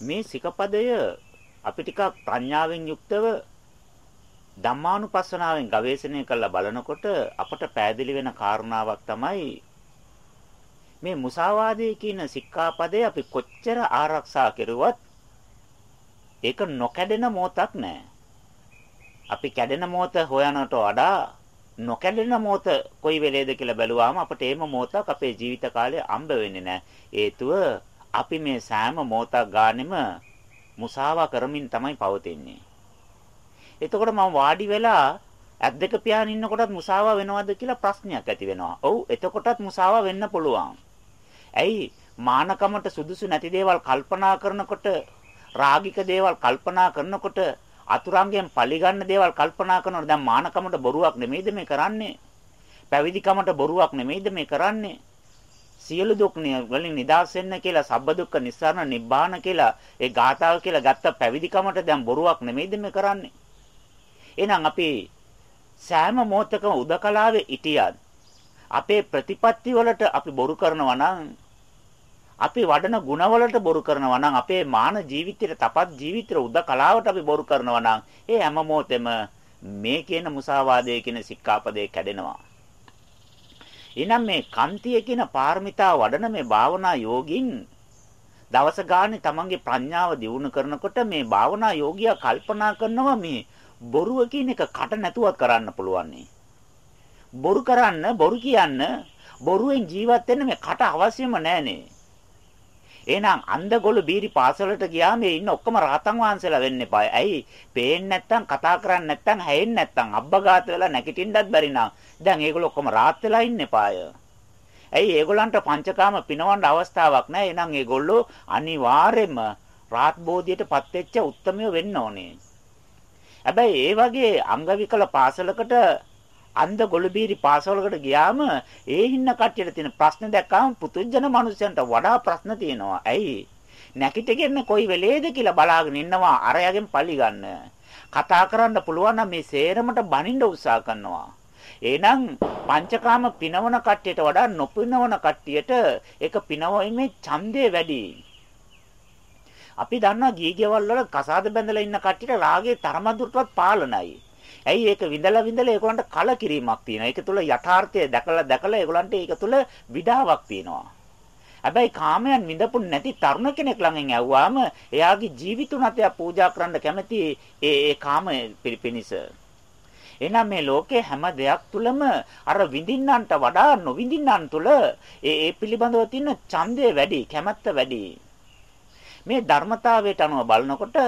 මේ සිකපදය අපි ටිකක් ප්‍රඥාවෙන් යුක්තව ධම්මානුපස්සනාවෙන් ගවේෂණය කරලා බලනකොට අපට පැහැදිලි වෙන කාරණාවක් තමයි මේ මුසාවාදයේ කියන සික්ඛාපදේ අපි කොච්චර ආරක්ෂා කෙරුවත් ඒක නොකැඩෙන මොහොතක් නැහැ. අපි කැඩෙන මොහොත හොයනට වඩා නොකැඩෙන මොහොත කොයි වෙලේද කියලා බැලුවාම අපට ඒම මොහොතක් අපේ ජීවිත කාලේ අම්බ වෙන්නේ නැහැ. හේතුව අපි මේ සෑම මොහොතක් ගානෙම මුසාවා කරමින් තමයි පවතින්නේ. එතකොට මම වාඩි වෙලා ඇත් දෙක පියාගෙන ඉන්නකොටත් මුසාවා වෙනවද කියලා ප්‍රශ්නයක් ඇති වෙනවා. ඔව් එතකොටත් මුසාවා වෙන්න පුළුවන්. ඇයි මානකමට සුදුසු නැති දේවල් කල්පනා කරනකොට රාගික දේවල් කල්පනා කරනකොට අතුරුංගයෙන් පරිගන්න දේවල් කල්පනා කරනකොට දැන් මානකමට බොරුවක් නෙමෙයිද මේ කරන්නේ? පැවිදිකමට බොරුවක් නෙමෙයිද මේ කරන්නේ? සියලු දුක් වලින් නිදහස් වෙන්න කියලා සබ්බ දුක්ඛ නිස්සාරණ නිබ්බාන කියලා ඒ ගාථාව කියලා ගත්ත පැවිදිකමට දැන් බොරුවක් නෙමෙයිද මේ කරන්නේ? එහෙනම් අපි සෑම මොහොතකම උදකලාවේ ඉතියත් අපේ ප්‍රතිපත්ති වලට අපි බොරු කරනවා නම් අපි වඩන ගුණවලට බොරු කරනවා නම් අපේ මාන ජීවිතයට තපත් ජීවිතේ උද කලාවට අපි බොරු කරනවා නම් ඒ හැම මොහොතෙම මේ කියන මුසාවාදයේ කියන සික්ඛාපදේ කැඩෙනවා. එනම් මේ කන්තිය කියන පාරමිතා වඩන මේ භාවනා යෝගින් දවස ගානේ තමන්ගේ ප්‍රඥාව දියුණු කරනකොට මේ භාවනා යෝගියා කල්පනා කරනවා මේ බොරුව කියන එක කට නැතුවත් කරන්න පුළුවන් බොරු කරන්න බොරු කියන්න බොරුවෙන් ජීවත් වෙන්න මේ කට අවශ්‍යම නැහනේ. එහෙනම් අන්දගොළු බීරි පාසලට ගියාම මේ ඉන්න ඔක්කොම රහතන් වහන්සේලා වෙන්න එපා. ඇයි? පේන්නේ නැත්තම් කතා කරන්නේ නැත්තම් හැෙන්නේ නැත්තම් අබ්බගාත වෙලා නැගිටින්නත් බැරි නම් දැන් ඒගොල්ලෝ ඔක්කොම රාත් වෙලා ඉන්න එපාය. ඇයි ඒගොල්ලන්ට පංචකාම පිනවන්න අවස්ථාවක් නැහැ. එහෙනම් ඒගොල්ලෝ අනිවාර්යයෙන්ම රාත් බෝධියටපත් වෙච්ච උත්මයෝ වෙන්න ඕනේ. හැබැයි ඒ වගේ අංගවිකල පාසලකට අන්ධ ගොළුබීරි පාසලකට ගියාම ඒ හින්න කට්ටියට තියෙන ප්‍රශ්න දැක්කම පුතුජන මිනිස්සුන්ට වඩා ප්‍රශ්න තියෙනවා. ඇයි? නැකිටගෙන කොයි වෙලේද කියලා බලාගෙන ඉන්නවා අරයාගෙන් පලි ගන්න. කතා කරන්න පුළුවන් නම් මේ සේරමට බනින්න උත්සාහ කරනවා. එහෙනම් පංචකාම පිනවන කට්ටියට වඩා නොපිනවන කට්ටියට ඒක පිනවීමේ ඡන්දය වැඩි. අපි දන්නවා ගීගේවල් වල කසාද බැඳලා ඉන්න කට්ටියට රාගේ තරමදුරටවත් පාලනයි. ඇයි ඒක විඳලා විඳලා ඒගොල්ලන්ට කලකිරීමක් තියෙනවා. ඒක තුල යථාර්ථය දැකලා දැකලා ඒගොල්ලන්ට ඒක තුල විඩාවක් තියෙනවා. හැබැයි කාමයන් විඳපු නැති තරුණ කෙනෙක් ළඟින් ඇව්වාම එයාගේ ජීවිතුණත් එයා පූජා කරන්න කැමති ඒ ඒ කාම පිරිපිනිස. එහෙනම් මේ ලෝකේ හැම දෙයක් තුලම අර විඳින්නන්ට වඩා නොවිඳින්නන් තුල ඒ ඒ පිළිබඳව තියෙන ඡන්දය වැඩි, කැමැත්ත වැඩි. මේ ධර්මතාවයට අනුව බලනකොට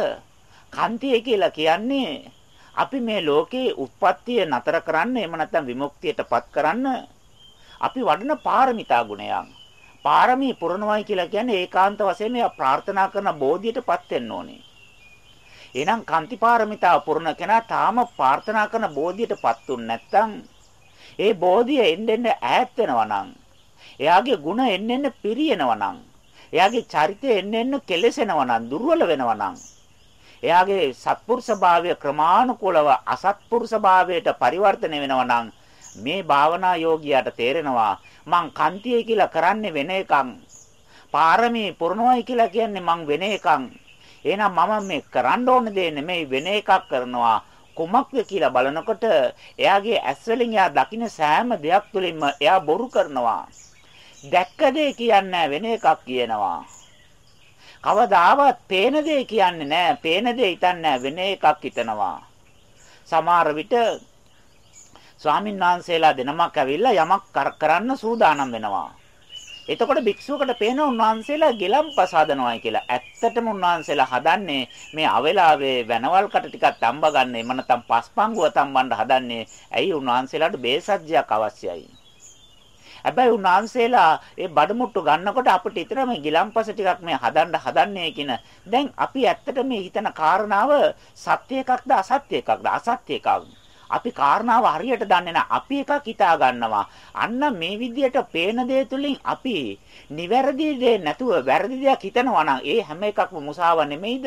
කන්තිය කියලා කියන්නේ අපි මේ ලෝකේ උත්පත්තිය නතර කරන්න එහෙම නැත්නම් විමුක්තියටපත් කරන්න අපි වඩන පාරමිතා ගුණයන්. පාරමී පුරනවායි කියලා කියන්නේ ඒකාන්ත වශයෙන් එයා ප්‍රාර්ථනා කරන බෝධියටපත් වෙන්න ඕනේ. එහෙනම් කාන්ති පාරමිතා පුරන කෙනා තාම ප්‍රාර්ථනා කරන බෝධියටපත් උන් නැත්නම් ඒ බෝධිය එන්න එන්න ඈත් වෙනවා නම් එයාගේ ಗುಣ එන්න එන්න පිරියනවා නම් එයාගේ චරිතය එන්න එන්න කෙලසෙනවා නම් දුර්වල වෙනවා නම් එයාගේ සත්පුරුෂ භාවය ක්‍රමානුකූලව අසත්පුරුෂ භාවයට පරිවර්තනය වෙනවා නම් මේ භාවනා යෝගියාට තේරෙනවා මං කන්තිය කියලා කරන්නේ වෙන එකක්. පාරමී පුරනොයි කියලා කියන්නේ මං වෙන එකක්. එහෙනම් මම මේ කරන්න ඕන දේ නෙමෙයි වෙන එකක් කරනවා. කුමක්ද කියලා බලනකොට එයාගේ ඇස් වලින් එයා දකින්න සෑම දෙයක් තුළින්ම එයා බොරු කරනවා. දැක්ක දේ කියන්නේ වෙන එකක් කියනවා. කවදාවත් පේන දේ කියන්නේ නැහැ. පේන දේ හිතන්නේ වෙන එකක් හිතනවා. සමහර විට ස්වාමීන් වහන්සේලා දෙනමක් ඇවිල්ලා යමක් කරන්න සූදානම් වෙනවා. එතකොට භික්ෂුවකට පේන උන්වහන්සේලා ගිලම්පස හදනවායි කියලා. ඇත්තටම උන්වහන්සේලා හදන්නේ මේ අවලාවේ වෙනවල් කට ටිකක් තම්බ ගන්න. එම නැත්නම් පස්පංගුව තම්බන්න හදන්නේ. ඇයි උන්වහන්සේලාට බේසජ්ජයක් අවශ්‍යයි. හැබැයි උන්වහන්සේලා ඒ බඩමුට්ටු ගන්නකොට අපිට හිතන මේ ගිලම්පස ටිකක් මේ හදන්න හදන්නේ කියන. දැන් අපි ඇත්තට මේ හිතන කාරණාව සත්‍ය එකක්ද අසත්‍ය එකක්ද අසත්‍ය එකක්. අපි කාරණාව හරියට දන්නේ නැහැ. අපි එකක් හිතා ගන්නවා. අන්න මේ විදියට පේන දේ තුලින් අපි නිවැරදි දේ නැතුව වැරදි දෙයක් හිතනවා නම් ඒ හැම එකක්ම මුසාව නෙමෙයිද?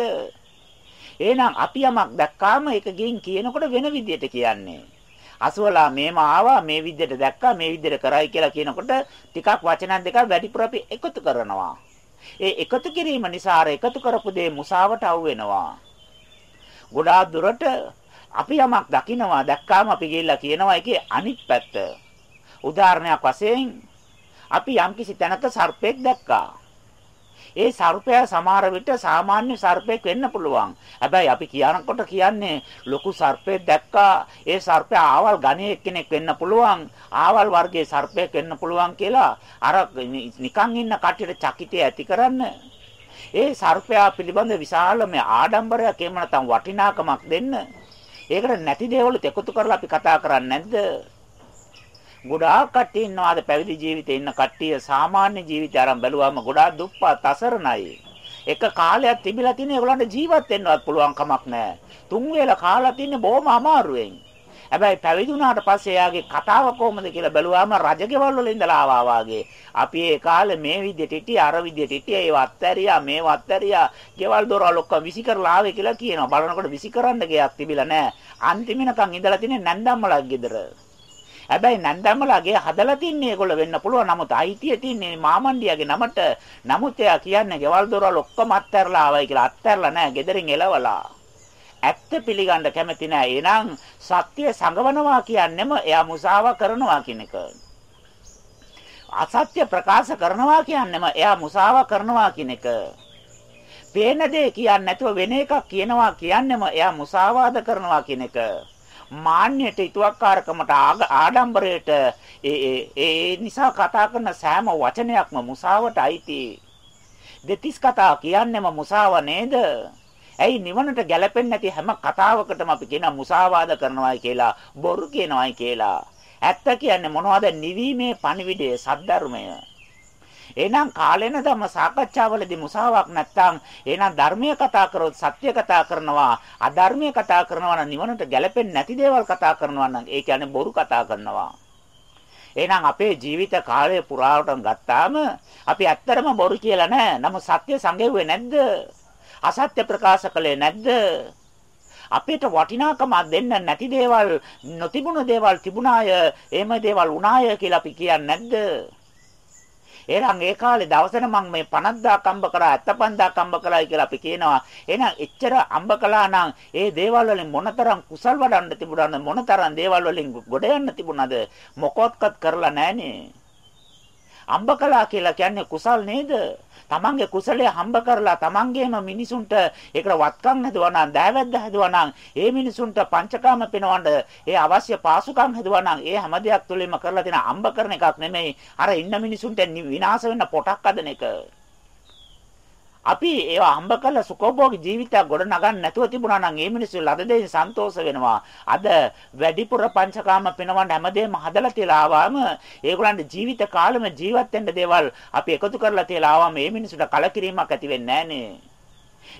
එහෙනම් අපි යමක් දැක්කාම ඒක ගින් කියනකොට වෙන විදියට කියන්නේ. අසවලා මේම ආවා මේ විදිහට දැක්කා මේ විදිහට කරයි කියලා කියනකොට ටිකක් වචන දෙකක් වැඩිපුර අපි එකතු කරනවා. ඒ එකතු කිරීම නිසා අර එකතු කරපු දේ මුසාවට අවු වෙනවා. ගොඩාක් දුරට අපි යමක් දකිනවා දැක්කාම අපි ගිහිල්ලා කියනවා ඒකේ අනිත් පැත්ත. උදාහරණයක් වශයෙන් අපි යම්කිසි තැනක සර්පෙක් දැක්කා. ඒ සර්පයා සමහර විට සාමාන්‍ය සර්පෙක් වෙන්න පුළුවන්. හැබැයි අපි කියනකොට කියන්නේ ලොකු සර්පෙක් දැක්කා. ඒ සර්පයා ආවල් ගණයේ කෙනෙක් වෙන්න පුළුවන්. ආවල් වර්ගයේ සර්පෙක් වෙන්න පුළුවන් කියලා අර නිකන් ඉන්න කට්ටියට චකිතය ඇති කරන්න ඒ සර්පයා පිළිබඳ විශාලම ආඩම්බරයක් එහෙම නැත්නම් වටිනාකමක් දෙන්න. ඒකට නැති දේවල් එකතු කරලා අපි කතා කරන්නේ නැද්ද? ගොඩාක් කට්ටිය ඉන්නවා අද පැවිදි ජීවිතේ ඉන්න කට්ටිය සාමාන්‍ය ජීවිතය අරන් බැලුවාම ගොඩාක් දුප්පත් අසරණයි. එක කාලයක් තිබිලා තියෙන ඒගොල්ලන්ට ජීවත් වෙන්නවත් පුළුවන් කමක් නැහැ. තුන් වේල කාලා තින්නේ බොහොම අමාරුවෙන්. හැබැයි පැවිදි වුණාට පස්සේ එයාගේ කතාව කොහොමද කියලා බැලුවාම රජගෙවල් වල ඉඳලා ආවා වාගේ. අපි ඒ කාලේ මේ විදිහට හිටියේ අර විදිහට හිටියේ ඒ වත්තරියා මේ වත්තරියා ගෙවල් දොරවල් ඔක්කොම විසි කරලා ආවේ කියලා කියනවා. බලනකොට විසි කරන්න ගයක් තිබිලා නැහැ. අන්තිමිනකන් ඉඳලා තින්නේ නැන්දම්මලා ගෙදර. හැබැයි නැන්දම්මලාගේ හදලා තින්නේ ඒගොල්ලෝ වෙන්න පුළුවන්. නමුත් අයිතිය තින්නේ මාමණ්ඩියාගේ නමට. නමුත් එයා කියන්නේ ගෙවල් දොරවල් ඔක්කොම අත්හැරලා ආවයි කියලා. අත්හැරලා නැහැ. ගෙදරින් එලවලා. ඇත්ත පිළිගන්න කැමති නැහැ. එහෙනම් සත්‍ය සංගවනවා කියන්නේම එයා මුසාව කරනවා කියන එක. අසත්‍ය ප්‍රකාශ කරනවා කියන්නේම එයා මුසාව කරනවා කියන එක. පේන දේ කියන්නේ නැතුව වෙන එකක් කියනවා කියන්නේම එයා මුසාවාද කරනවා කියන එක. මාන්නයට ඊතුවක්කාරකමට ආඩම්බරයට ඒ ඒ නිසා කතා කරන සෑම වචනයක්ම මුසාවට අයිති. දෙතිස් කතා කියන්නේම මුසාව නේද? ඇයි නිවනට ගැලපෙන්නේ නැති හැම කතාවකටම අපි කියන මුසාවාද කරනවායි කියලා, බොරු කියනවායි කියලා. ඇත්ත කියන්නේ මොනවද? නිවීමේ පණිවිඩය, සද්ධර්මය. එහෙනම් කාලේන ධම්ම සාකච්ඡාවලදී මුසාවක් නැත්තම් එහෙනම් ධර්මීය කතා කරොත් සත්‍ය කතා කරනවා අධර්මීය කතා කරනවා නම් නිවනට ගැලපෙන්නේ නැති දේවල් කතා කරනවා නම් ඒ කියන්නේ බොරු කතා කරනවා. එහෙනම් අපේ ජීවිත කාලය පුරාවටම ගත්තාම අපි ඇත්තටම බොරු කියලා නෑ. නමුත් සත්‍ය සංගෙව්වේ නැද්ද? අසත්‍ය ප්‍රකාශ කළේ නැද්ද? අපිට වටිනාකම දෙන්න නැති දේවල් නොතිබුණු දේවල් තිබුණාය එහෙම දේවල් වුණාය කියලා අපි කියන්නේ නැද්ද? එහෙනම් ඒ කාලේ දවසට මම මේ 50000 අම්බ කරා 75000 අම්බ කරායි කියලා අපි කියනවා. එහෙනම් එච්චර අම්බ කළා නම් ඒ දේවල් වලින් මොනතරම් කුසල් වඩන්න තිබුණාද මොනතරම් දේවල් වලින් ගොඩ යන්න තිබුණාද මොකොත්කත් කරලා නැහනේ. අම්බ කළා කියලා කියන්නේ කුසල් නේද? තමන්ගේ කුසලයේ හම්බ කරලා තමන්ගේම මිනිසුන්ට ඒකට වත්කම් හදුවා නම් දෑවැද්ද හදුවා නම් ඒ මිනිසුන්ට පංචකාම පෙනවන්න ඒ අවශ්‍ය පාසුකම් හදුවා නම් ඒ හැම දෙයක් තුළින්ම කරලා තියෙන අම්බ කරන එකක් නෙමෙයි අර ඉන්න මිනිසුන්ට විනාශ වෙන්න පොටක් හදන එක. අපි ඒවා හම්බ කරලා සුඛෝභෝගී ජීවිතයක් ගොඩ නගන්න නැතුව තිබුණා නම් ඒ මිනිස්සු ලද දෙයින් සන්තෝෂ වෙනවා. අද වැඩිපුර පංචකාම පිනවන්න හැමදේම හදලා තියලා ආවම ඒගොල්ලන්ගේ ජීවිත කාලෙම ජීවත් වෙන්න දේවල් අපි එකතු කරලා තියලා ආවම මේ මිනිස්සුන්ට කලකිරීමක් ඇති වෙන්නේ නැහනේ.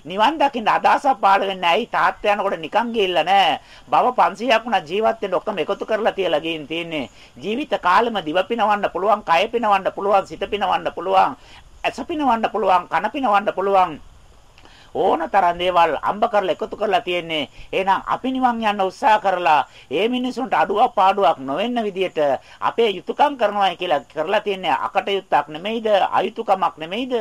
නිවන් දකින්න අදහසක් පාළ වෙන්නේ ඇයි තාත්තා යනකොට නිකන් ගිහිල්ලා නැහැ. බව 500ක් වුණා ජීවත් වෙන්න ඔක්කොම එකතු කරලා තියලා ගින් තියෙන්නේ. ජීවිත කාලෙම දිව පිනවන්න පුළුවන්, කය පිනවන්න පුළුවන්, සිත පිනවන්න පුළුවන්. ඇස පිනවන්න පුළුවන් කන පිනවන්න පුළුවන් ඕන තරම් දේවල් අම්බ කරලා එකතු කරලා තියෙන්නේ එහෙනම් අපි නිවන් යන්න උත්සාහ කරලා ඒ මිනිසුන්ට අඩුවක් පාඩුවක් නොවෙන්න විදියට අපේ යුතුයකම් කරනවා කියලා කරලා තියෙන්නේ අකටයුත්තක් නෙමෙයිද අයුතුයකමක් නෙමෙයිද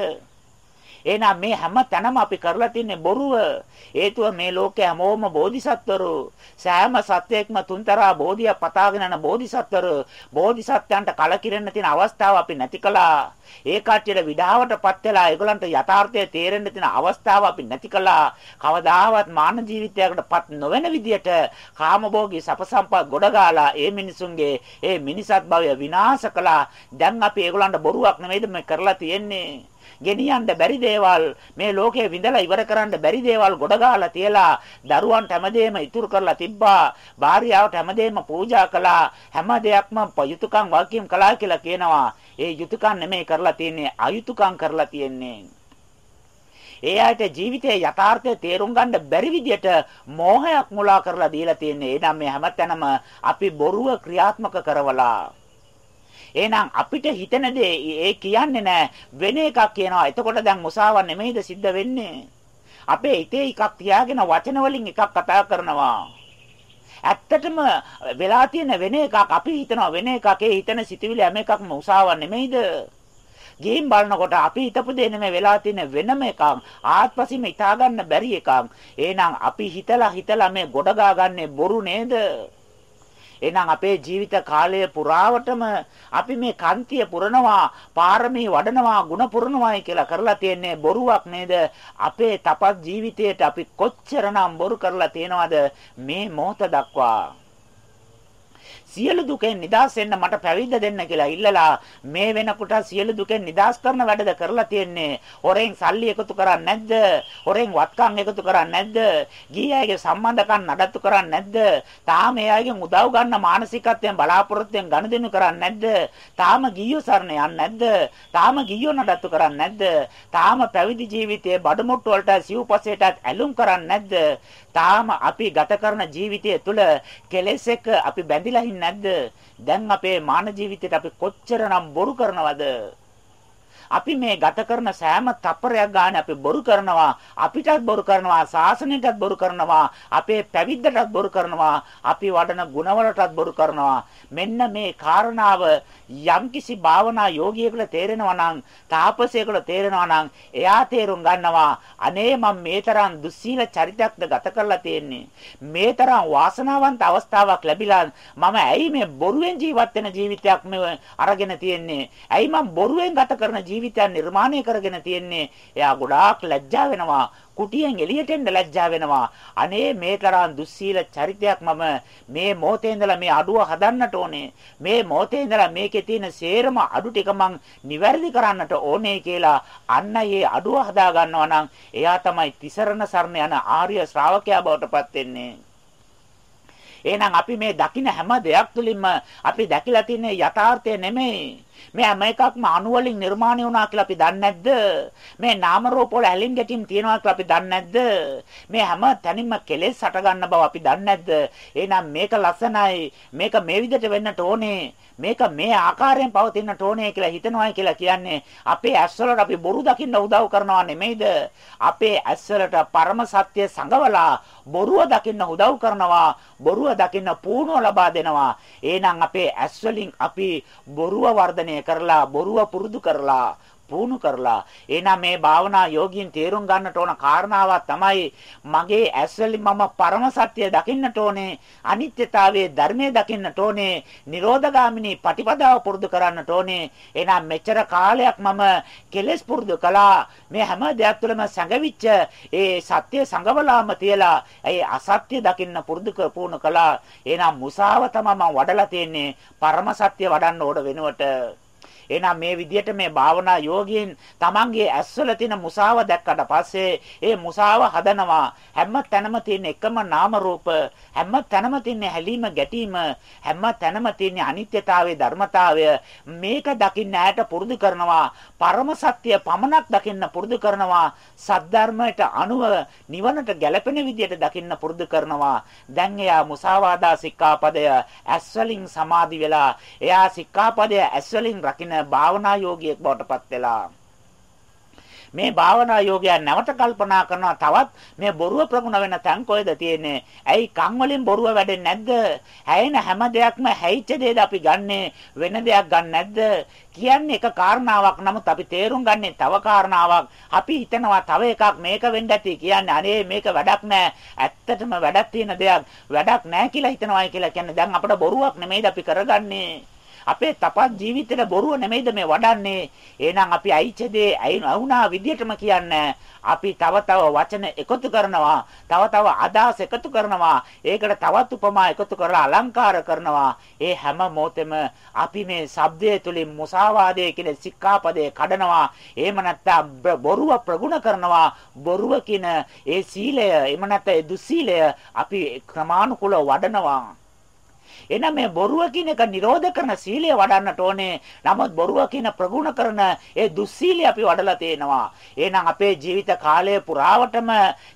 එහෙනම් මේ හැම තැනම අපි කරලා තින්නේ බොරුව. හේතුව මේ ලෝකේ හැමෝම බෝධිසත්වරු. සෑම සත්‍යයක්ම තුන්තරා බෝධිය පතාගෙන යන බෝධිසත්වරු. බෝධිසත්වයන්ට කලකිරෙන්න තියෙන අවස්ථාව අපි නැති කළා. ඒ කට්ටියට විඩාවටපත් වෙලා ඒගොල්ලන්ට යථාර්ථය තේරෙන්න තියෙන අවස්ථාව අපි නැති කළා. කවදාවත් මාන ජීවිතයකටපත් නොවන විදියට කාමභෝගී සප සම්පත් ගොඩගාලා ඒ මිනිසුන්ගේ ඒ මිනිසත් භවය විනාශ කළා. දැන් අපි ඒගොල්ලන්ට බොරුවක් නෙමෙයිද මේ කරලා තියෙන්නේ. ගෙනියන්න බැරි දේවල් මේ ලෝකයේ විඳලා ඉවර කරන්න බැරි දේවල් ගොඩ ගහලා තියලා දරුවන්ට හැමදේම ඉතුරු කරලා තිබ්බා භාර්යාවට හැමදේම පූජා කළා හැම දෙයක්ම යුතුයකම් වගකීම් කළා කියලා කියනවා. ඒ යුතුයකම් නෙමෙයි කරලා තියෙන්නේ අයුතුයකම් කරලා තියෙන්නේ. ඒ ආයත ජීවිතයේ යථාර්ථය තේරුම් ගන්න බැරි විදියට මෝහයක් මුලා කරලා දීලා තියෙන්නේ. එනම් මේ හැමතැනම අපි බොරුව ක්‍රියාත්මක කරවලා. එහෙනම් අපිට හිතෙන දේ ඒ කියන්නේ නැහැ වෙන එකක් කියනවා. එතකොට දැන් මුසාව නෙමෙයිද සිද්ධ වෙන්නේ? අපේ හිතේ එකක් තියාගෙන වචන වලින් එකක් කතා කරනවා. ඇත්තටම වෙලා තියෙන වෙන එකක් අපි හිතනවා වෙන එකක් ඒ හිතන සිතුවිලි හැම එකක්ම උසාව නෙමෙයිද? ගිහින් බලනකොට අපි හිතපු දේ නෙමෙයි වෙලා තියෙන වෙනම එකක්. ආත්පසීම හිතා ගන්න බැරි එකක්. එහෙනම් අපි හිතලා හිතලා මේ ගොඩ ගාගන්නේ බොරු නේද? එහෙනම් අපේ ජීවිත කාලය පුරාවටම අපි මේ කන්තිය පුරනවා, පාරමී වඩනවා, ಗುಣ පුරනවායි කියලා කරලා තියන්නේ බොරුවක් නේද? අපේ තපත් ජීවිතයට අපි කොච්චරනම් බොරු කරලා තියනවද මේ මොහොත දක්වා? සියලු දුකෙන් නිදහස් වෙන්න මට පැවිද්ද දෙන්න කියලා ඉල්ලලා මේ වෙනකොට සියලු දුකෙන් නිදහස් කරන වැඩද කරලා තියෙන්නේ. හොරෙන් සල්ලි එකතු කරන්නේ නැද්ද? හොරෙන් වත්කම් එකතු කරන්නේ නැද්ද? ගිහියගේ සම්බන්ධකම් නඩත්තු කරන්නේ නැද්ද? තාම එයාගෙන් උදව් ගන්න මානසිකත්වයෙන් බලාපොරොත්තුෙන් ගනුදෙනු කරන්නේ නැද්ද? තාම ගිහියෝ සරණ යන්නේ නැද්ද? තාම ගිහියෝ නඩත්තු කරන්නේ නැද්ද? තාම පැවිදි ජීවිතයේ බඩමුට්ටු වලට සිව්පසේටත් ඇලුම් කරන්නේ නැද්ද? තාම අපි ගත කරන ජීවිතය තුළ කෙලෙස් එක අපි බැඳිලා ඉන්නේ නැද්ද? දැන් අපේ මාන ජීවිතේට අපි කොච්චරනම් බොරු කරනවද? අපි මේ ගත කරන සෑම තප්පරයක් ගන්න අපි බොරු කරනවා අපිටත් බොරු කරනවා සාසනයටත් බොරු කරනවා අපේ පැවිද්දටත් බොරු කරනවා අපි වඩන ගුණවලටත් බොරු කරනවා. මෙන්න මේ කාරණාව යම්කිසි භාවනා යෝගියෙකුට තේරෙනවා නම් තාපසයෙකුට තේරෙනවා නම් එයා තේරුම් ගන්නවා අනේ මම මේ තරම් දුස්සීල චරිතයක්ද ගත කරලා තියෙන්නේ? මේ තරම් වාසනාවන්ත අවස්ථාවක් ලැබිලා මම ඇයි මේ බොරුවෙන් ජීවත් වෙන ජීවිතයක් මේ අරගෙන තියෙන්නේ? ඇයි මම බොරුවෙන් ගත කරන ජීවිතයක් නිර්මාණය කරගෙන තියෙන්නේ එයා ගොඩාක් ලැජ්ජා වෙනවා කුටියෙන් එළියට එන්න ලැජ්ජා වෙනවා. අනේ මේ තරම් දුස්සීල චරිතයක් මම මේ මොහොතේ ඉඳලා මේ අඩුව හදන්නට ඕනේ. මේ මොහොතේ ඉඳලා මේකේ තියෙන සේරම අඩු ටික මං නිවැරදි කරන්නට ඕනේ කියලා අන්න ඒ අඩුව හදා ගන්නවා නම් එයා තමයි තිසරණ සරණ යන ආර්ය ශ්‍රාවකයා බවට පත් වෙන්නේ. එහෙනම් අපි මේ දකින්න හැම දෙයක් තුලින්ම අපි දැකලා තියෙන යථාර්ථය නෙමෙයි මේ හැම එකක්ම අණු වලින් නිර්මාණය වුණා කියලා අපි දන්නේ නැද්ද? මේ නාම රූප වල ඇලින් ගැටීම් තියෙනවා කියලා අපි දන්නේ නැද්ද? මේ හැම තැනින්ම කෙලෙස් හට ගන්න බව අපි දන්නේ නැද්ද? එහෙනම් මේක ලස්සනයි. මේක මේ විදිහට වෙන්නට ඕනේ. මේක මේ ආකාරයෙන් පවතින්නට ඕනේ කියලා හිතනවායි කියලා කියන්නේ අපේ ඇස්වලට අපි බොරු දකින්න උදව් කරනවා නෙමෙයිද? අපේ ඇස්වලට පරම සත්‍ය සංගවලා බොරුව දකින්න උදව් කරනවා. බොරුව දකින්න පුහුණුව ලබා දෙනවා. එහෙනම් අපේ ඇස්වලින් අපි බොරුව වර්ධනය කරලා බොරුව පුරුදු කරලා පුහුණු කරලා. එහෙනම් මේ භාවනා යෝගීන් තේරුම් ගන්නට ඕන කාරණාවක් තමයි මගේ ඇස්වලින් මම පරම සත්‍ය දකින්නට ඕනේ අනිත්‍යතාවයේ ධර්මයේ දකින්නට ඕනේ නිරෝධගාමිනී පටිපදාව පුරුදු කරන්නට ඕනේ. එහෙනම් මෙච්චර කාලයක් මම කෙලෙස් පුරුදු කළා. මේ හැම දෙයක් තුළම සැඟවිච්ච ඒ සත්‍ය සංගවලාම තියලා ඒ අසත්‍ය දකින්න පුරුදු පුහුණු කළා. එහෙනම් මුසාව තමයි මම වඩලා තියෙන්නේ. පරම සත්‍ය වඩන්න ඕන වෙනුවට. එහෙනම් මේ විදිහට මේ භාවනා යෝගීන් තමන්ගේ ඇස්වල තියෙන මුසාව දැක්කට පස්සේ ඒ මුසාව හදනවා. හැම තැනම තියෙන එකම නාම රූප හැම තැනම තියෙන හැලීම ගැටීම හැම තැනම තියෙන අනිත්‍යතාවයේ ධර්මතාවය මේක දකින්න ඇයට පුරුදු කරනවා. පරම සත්‍ය පමණක් දකින්න පුරුදු කරනවා. සද්ධර්මයට අනුව නිවනට ගැලපෙන විදියට දකින්න පුරුදු කරනවා. දැන් එයා මුසාවාදා සික්ඛාපදය ඇස්වලින් සමාදි වෙලා එයා සික්ඛාපදය ඇස්වලින් රකින්න භාවනා යෝගියෙක් බවට පත් වෙලා මේ භාවනා යෝගය නැවත කල්පනා කරනවා තවත් මේ බොරුව ප්‍රගුණ වෙන තැන් කොහෙද තියෙන්නේ? ඇයි කන් වලින් බොරුව වැඩෙන්නේ නැද්ද? හැයෙන හැම දෙයක්ම හැයිච්ච දෙයද අපි ගන්නෙ වෙන දෙයක් ගන්න නැද්ද? කියන්නේ එක කාරණාවක් නමුත් අපි තේරුම් ගන්නේ තව කාරණාවක්. අපි හිතනවා තව එකක් මේක වෙන්න ඇති කියන්නේ අනේ මේක වැඩක් නෑ. ඇත්තටම වැඩක් තියෙන දෙයක් වැඩක් නෑ කියලා හිතනවායි කියලා කියන්නේ දැන් අපිට බොරුවක් නෙමෙයිද අපි කරගන්නේ. අපේ තපත් ජීවිතේට බොරුව නෙමෙයිද මේ වඩන්නේ. එහෙනම් අපි අයිචදේ අයිුණා විදියටම කියන්නේ අපි තව තව වචන එකතු කරනවා, තව තව අදහස් එකතු කරනවා, ඒකට තවත් උපමා එකතු කරලා අලංකාර කරනවා. ඒ හැම මොහොතෙම අපි මේ shabdය තුලින් මුසාවාදයේ කියන සික්ඛාපදේ කඩනවා. එහෙම නැත්නම් බොරුව ප්‍රගුණ කරනවා. බොරුව කියන ඒ සීලය, එහෙම නැත්නම් ඒ දුස්සීලය අපි ක්‍රමානුකූලව වඩනවා. එහෙනම් මේ බොරුව කියන එක නිරෝධ කරන සීලය වඩන්නට ඕනේ. නමුත් බොරුව කියන ප්‍රගුණ කරන ඒ දුස්සීලය අපි වඩලා තේනවා. එහෙනම් අපේ ජීවිත කාලය පුරාවටම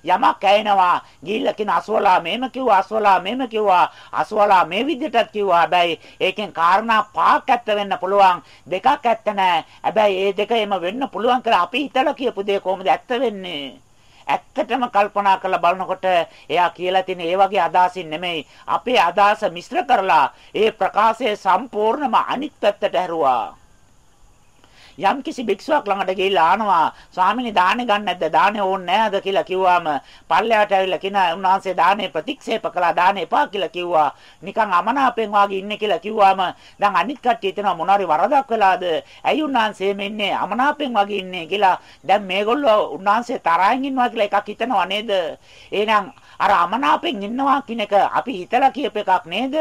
යමක් ඇයෙනවා. ගිහිල්ලා කියන අසවලා මේම කිව්වා අසවලා මේම කිව්වා අසවලා මේ විදිහටත් කිව්වා. හැබැයි ඒකෙන් කාරණා පහක් ඇත්ත වෙන්න පුළුවන්. දෙකක් ඇත්ත නැහැ. හැබැයි ඒ දෙක එම වෙන්න පුළුවන් කියලා අපි හිතලා කියපු දේ කොහොමද ඇත්ත වෙන්නේ? ඇත්තටම කල්පනා කරලා බලනකොට එයා කියලා තියෙන ඒ වගේ අදහසින් නෙමෙයි අපේ අදහස මිශ්‍ර කරලා ඒ ප්‍රකාශය සම්පූර්ණම අනිත් පැත්තට හැරුවා. යම් කිසි භික්ෂුවක් ළඟට ගිහිල්ලා ආනවා ස්වාමීනි දානේ ගන්න නැද්ද? දානේ ඕනේ නැද්ද කියලා කිව්වාම පල්ලයට ඇවිල්ලා කියන උන්වහන්සේ දානේ ප්‍රතික්ෂේප කළා දානේ එපා කියලා කිව්වා. නිකන් අමනාපෙන් වාගේ ඉන්නේ කියලා කිව්වාම දැන් අනිත් කට්ටිය හිතනවා මොනවාරි වරදක් වෙලාද ඇයි උන්වහන්සේ මෙන්නේ අමනාපෙන් වගේ ඉන්නේ කියලා. දැන් මේගොල්ලෝ උන්වහන්සේ තරහින් ඉන්නවා කියලා එකක් හිතනවා නේද? එහෙනම් අර අමනාපෙන් ඉන්නවා කියන එක අපි හිතලා කියප එකක් නේද?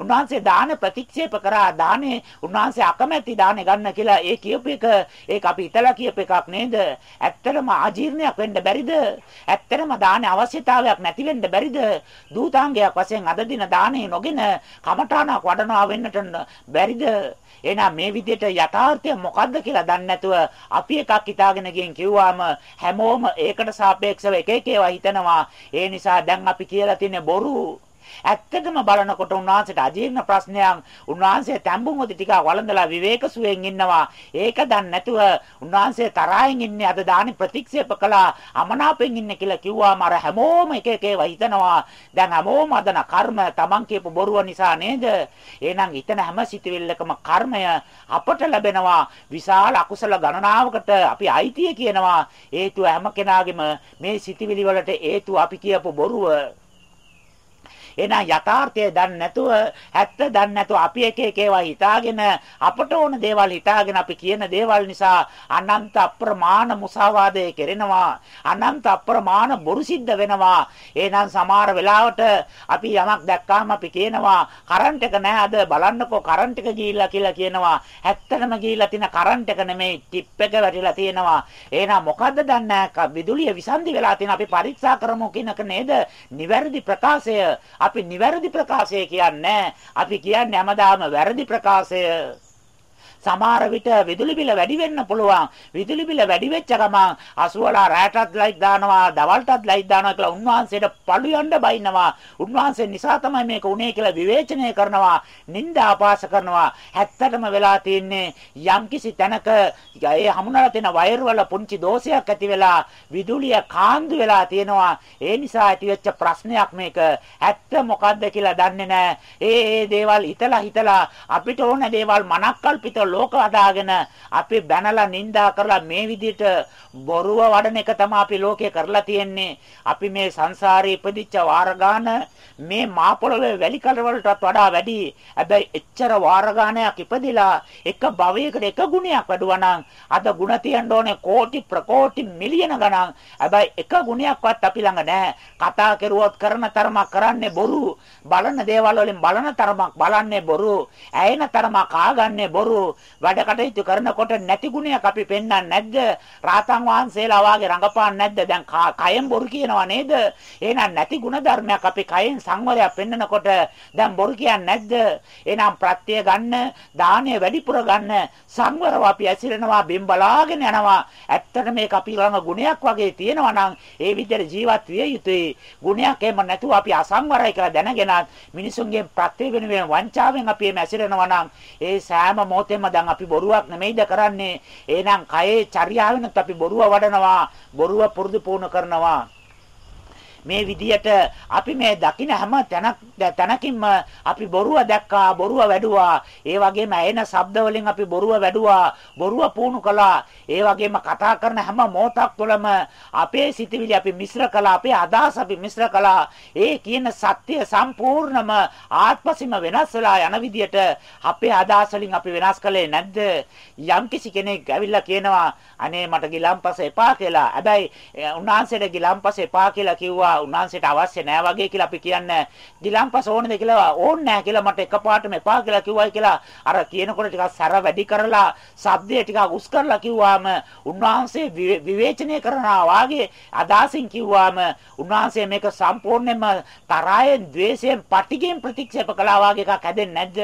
උන්වහන්සේ දාන ප්‍රතික්ෂේප කරා දානේ උන්වහන්සේ අකමැති දානේ ගන්න කියලා ඒ කියපු එක ඒක අපි හිතලා කියප එකක් නේද? ඇත්තටම ආජීර්ණයක් වෙන්න බැරිද? ඇත්තටම දානේ අවශ්‍යතාවයක් නැති වෙන්න බැරිද? දූතාංගයක් වශයෙන් අද දින දානේ නොගෙන කමඨාණක් වඩනවා වෙන්නට බැරිද? එහෙනම් මේ විදිහට යථාර්ථය මොකද්ද කියලා දන්නේ නැතුව අපි එකක් හිතාගෙන ගින් කිව්වාම හැමෝම ඒකට සාපේක්ෂව එක එක ඒවා හිතනවා. ඒ නිසා දැන් අපි කියලා තියෙන්නේ බොරු. ඇත්තටම බලනකොට උන්වහන්සේට අජීර්ණ ප්‍රශ්නයක්. උන්වහන්සේ තැඹුම්ොදි ටිකක් වළඳලා විවේක සුවයෙන් ඉන්නවා. ඒක දන්නේ නැතුව උන්වහන්සේ තරහින් ඉන්නේ අද දානි ප්‍රතික්ෂේප කළා. අමනාපෙන් ඉන්නේ කියලා කිව්වාම අර හැමෝම එක එක ඒවා හිතනවා. දැන් හැමෝම අදන කර්ම Taman කියපු බොරුව නිසා නේද? එහෙනම් හිතන හැම සිතුවිල්ලකම කර්මය අපට ලැබෙනවා. විශාල අකුසල ගණනාවකට අපි අයිතිය කියනවා. හේතුව හැම කෙනාගේම මේ සිතුවිලි වලට හේතුව අපි කියපු බොරුව. එහෙනම් යථාර්ථය දන්නේ නැතුව ඇත්ත දන්නේ නැතුව අපි එක එක ඒවා හිතාගෙන අපට ඕන දේවල් හිතාගෙන අපි කියන දේවල් නිසා අනන්ත අප්‍රමාණ මුසාවාදය කෙරෙනවා. අනන්ත අප්‍රමාණ බොරු සිද්ධ වෙනවා. එහෙනම් සමහර වෙලාවට අපි යමක් දැක්කාම අපි කියනවා කරන්ට් එක නෑ අද බලන්නකෝ කරන්ට් එක ගිහිල්ලා කියලා කියනවා. ඇත්තටම ගිහිල්ලා තියෙන කරන්ට් එක නෙමෙයි ටිප් එක වැටිලා තියෙනවා. එහෙනම් මොකද්ද දන්නේ? විදුලිය විසන්දි වෙලා තියෙන අපි පරීක්ෂා කරමු කියනක නේද? නිවැරදි ප්‍රකාශය. අපි නිවැරදි ප්‍රකාශය කියන්නේ. අපි කියන්නේ හැමදාම වැරදි ප්‍රකාශය. සමහර විට විදුලි බිල වැඩි වෙන්න පුළුවන්. විදුලි බිල වැඩි වෙච්ච ගමන් අසුවලා රැටත් ලයිට් දානවා, දවල්ටත් ලයිට් දානවා කියලා උන්වහන්සේට පළු යන්න බයිනවා. උන්වහන්සේ නිසා තමයි මේක උනේ කියලා විවේචනය කරනවා, නිନ୍ଦා අපාස කරනවා. ඇත්තටම වෙලා තියෙන්නේ යම්කිසි තැනක ඒ හමුනලා තියෙන වයර් වල පුංචි දෝෂයක් ඇති වෙලා විදුලිය කාන්දු වෙලා තියෙනවා. ඒ නිසා ඇතිවෙච්ච ප්‍රශ්නයක් මේක. ඇත්ත මොකද්ද කියලා දන්නේ නැහැ. ඒ ඒ දේවල් හිතලා හිතලා අපිට ඕන දේවල් මනක්කල්පිත ලෝක හදාගෙන අපි බැනලා නිඳා කරලා මේ විදිහට බොරුව වඩන එක තමයි අපි ලෝකේ කරලා තියෙන්නේ. අපි මේ සංසාරේ ඉපදිච්ච වාර මේ මා පොළවේ වැලි කලවලටත් වඩා වැඩි. හැබැයි එච්චර වාර ගානක් ඉපදිලා එක භවයකට එක ගුණයක් වැඩුවා නම් අද ಗುಣ තියන්න ඕනේ කෝටි ප්‍රකෝටි මිලියන ගණන්. හැබැයි එක ගුණයක්වත් අපි ළඟ නැහැ. කතා කරුවොත් කරන තරමක් කරන්නේ බොරු. බලන දේවල් වලින් බලන තරමක් බලන්නේ බොරු. ඇයෙන තරමක් ආගන්නේ බොරු. වැඩ කටයුතු කරනකොට නැති ගුණයක් අපි පෙන්වන්නේ නැද්ද? රාතන් වහන්සේලා වාගේ රඟපාන්නේ නැද්ද? දැන් කයෙන් බොරු කියනවා නේද? එහෙනම් නැති ගුණ ධර්මයක් අපි කයෙන් සංවරයක් පෙන්නකොට දැන් බොරු කියන්නේ නැද්ද? එහෙනම් ප්‍රත්‍ය ගන්න, දානය වැඩිපුර ගන්න, සංවරව අපි ඇසිරෙනවා, බිම් බලාගෙන යනවා. ඇත්තට මේක අපි ළඟ ගුණයක් වගේ තියෙනවා නම් ඒ විදිහට ජීවත් විය යුතුයි. ගුණයක් එහෙම නැතුව අපි අසංවරයි කියලා දැනගෙන මිනිසුන්ගේ ප්‍රත්‍ය වෙනුවෙන් වංචාවෙන් අපි එමෙ ඇසිරෙනවා නම් ඒ සෑම මොහොතෙම දැන් අපි බොරුවක් නෙමෙයිද කරන්නේ. එහෙනම් කයේ චර්යාවෙනුත් අපි බොරුව වඩනවා. බොරුව පුරුදු පුහුණු කරනවා. මේ විදියට අපි මේ දකින හැම තැනක් තැනකින්ම අපි බොරුව දැක්කා බොරුව වැඩුවා. ඒ වගේම ඇයෙන ශබ්ද වලින් අපි බොරුව වැඩුවා බොරුව පුහුණු කළා. ඒ වගේම කතා කරන හැම මොහොතක් තුළම අපේ සිතවිලි අපි මිශ්‍ර කළා අපේ අදහස් අපි මිශ්‍ර කළා. ඒ කියන සත්‍ය සම්පූර්ණම ආත්මසිම වෙනස් වෙලා යන විදියට අපේ අදහස් වලින් අපි වෙනස් කළේ නැද්ද? යම්කිසි කෙනෙක් ඇවිල්ලා කියනවා අනේ මට ගිලම්පස එපා කියලා. හැබැයි උන්වහන්සේට ගිලම්පස එපා කියලා කිව්වා. එපා උන්වහන්සේට අවශ්‍ය නෑ වගේ කියලා අපි කියන්නේ. ගිලම්පස ඕනේද කියලා ඕනේ නෑ කියලා මට එකපාරටම එපා කියලා කිව්වයි කියලා අර කියනකොට ටිකක් සැර වැඩි කරලා ශබ්දය ටිකක් උස් කරලා කිව්වාම උන්වහන්සේ විවේචනය කරනවා වාගේ අදාසින් කිව්වාම උන්වහන්සේ මේක සම්පූර්ණයෙන්ම තරයෙන් ද්වේෂයෙන් පටිගෙන් ප්‍රතික්ෂේප කළා වාගේ එකක් හැදෙන්නේ නැද්ද?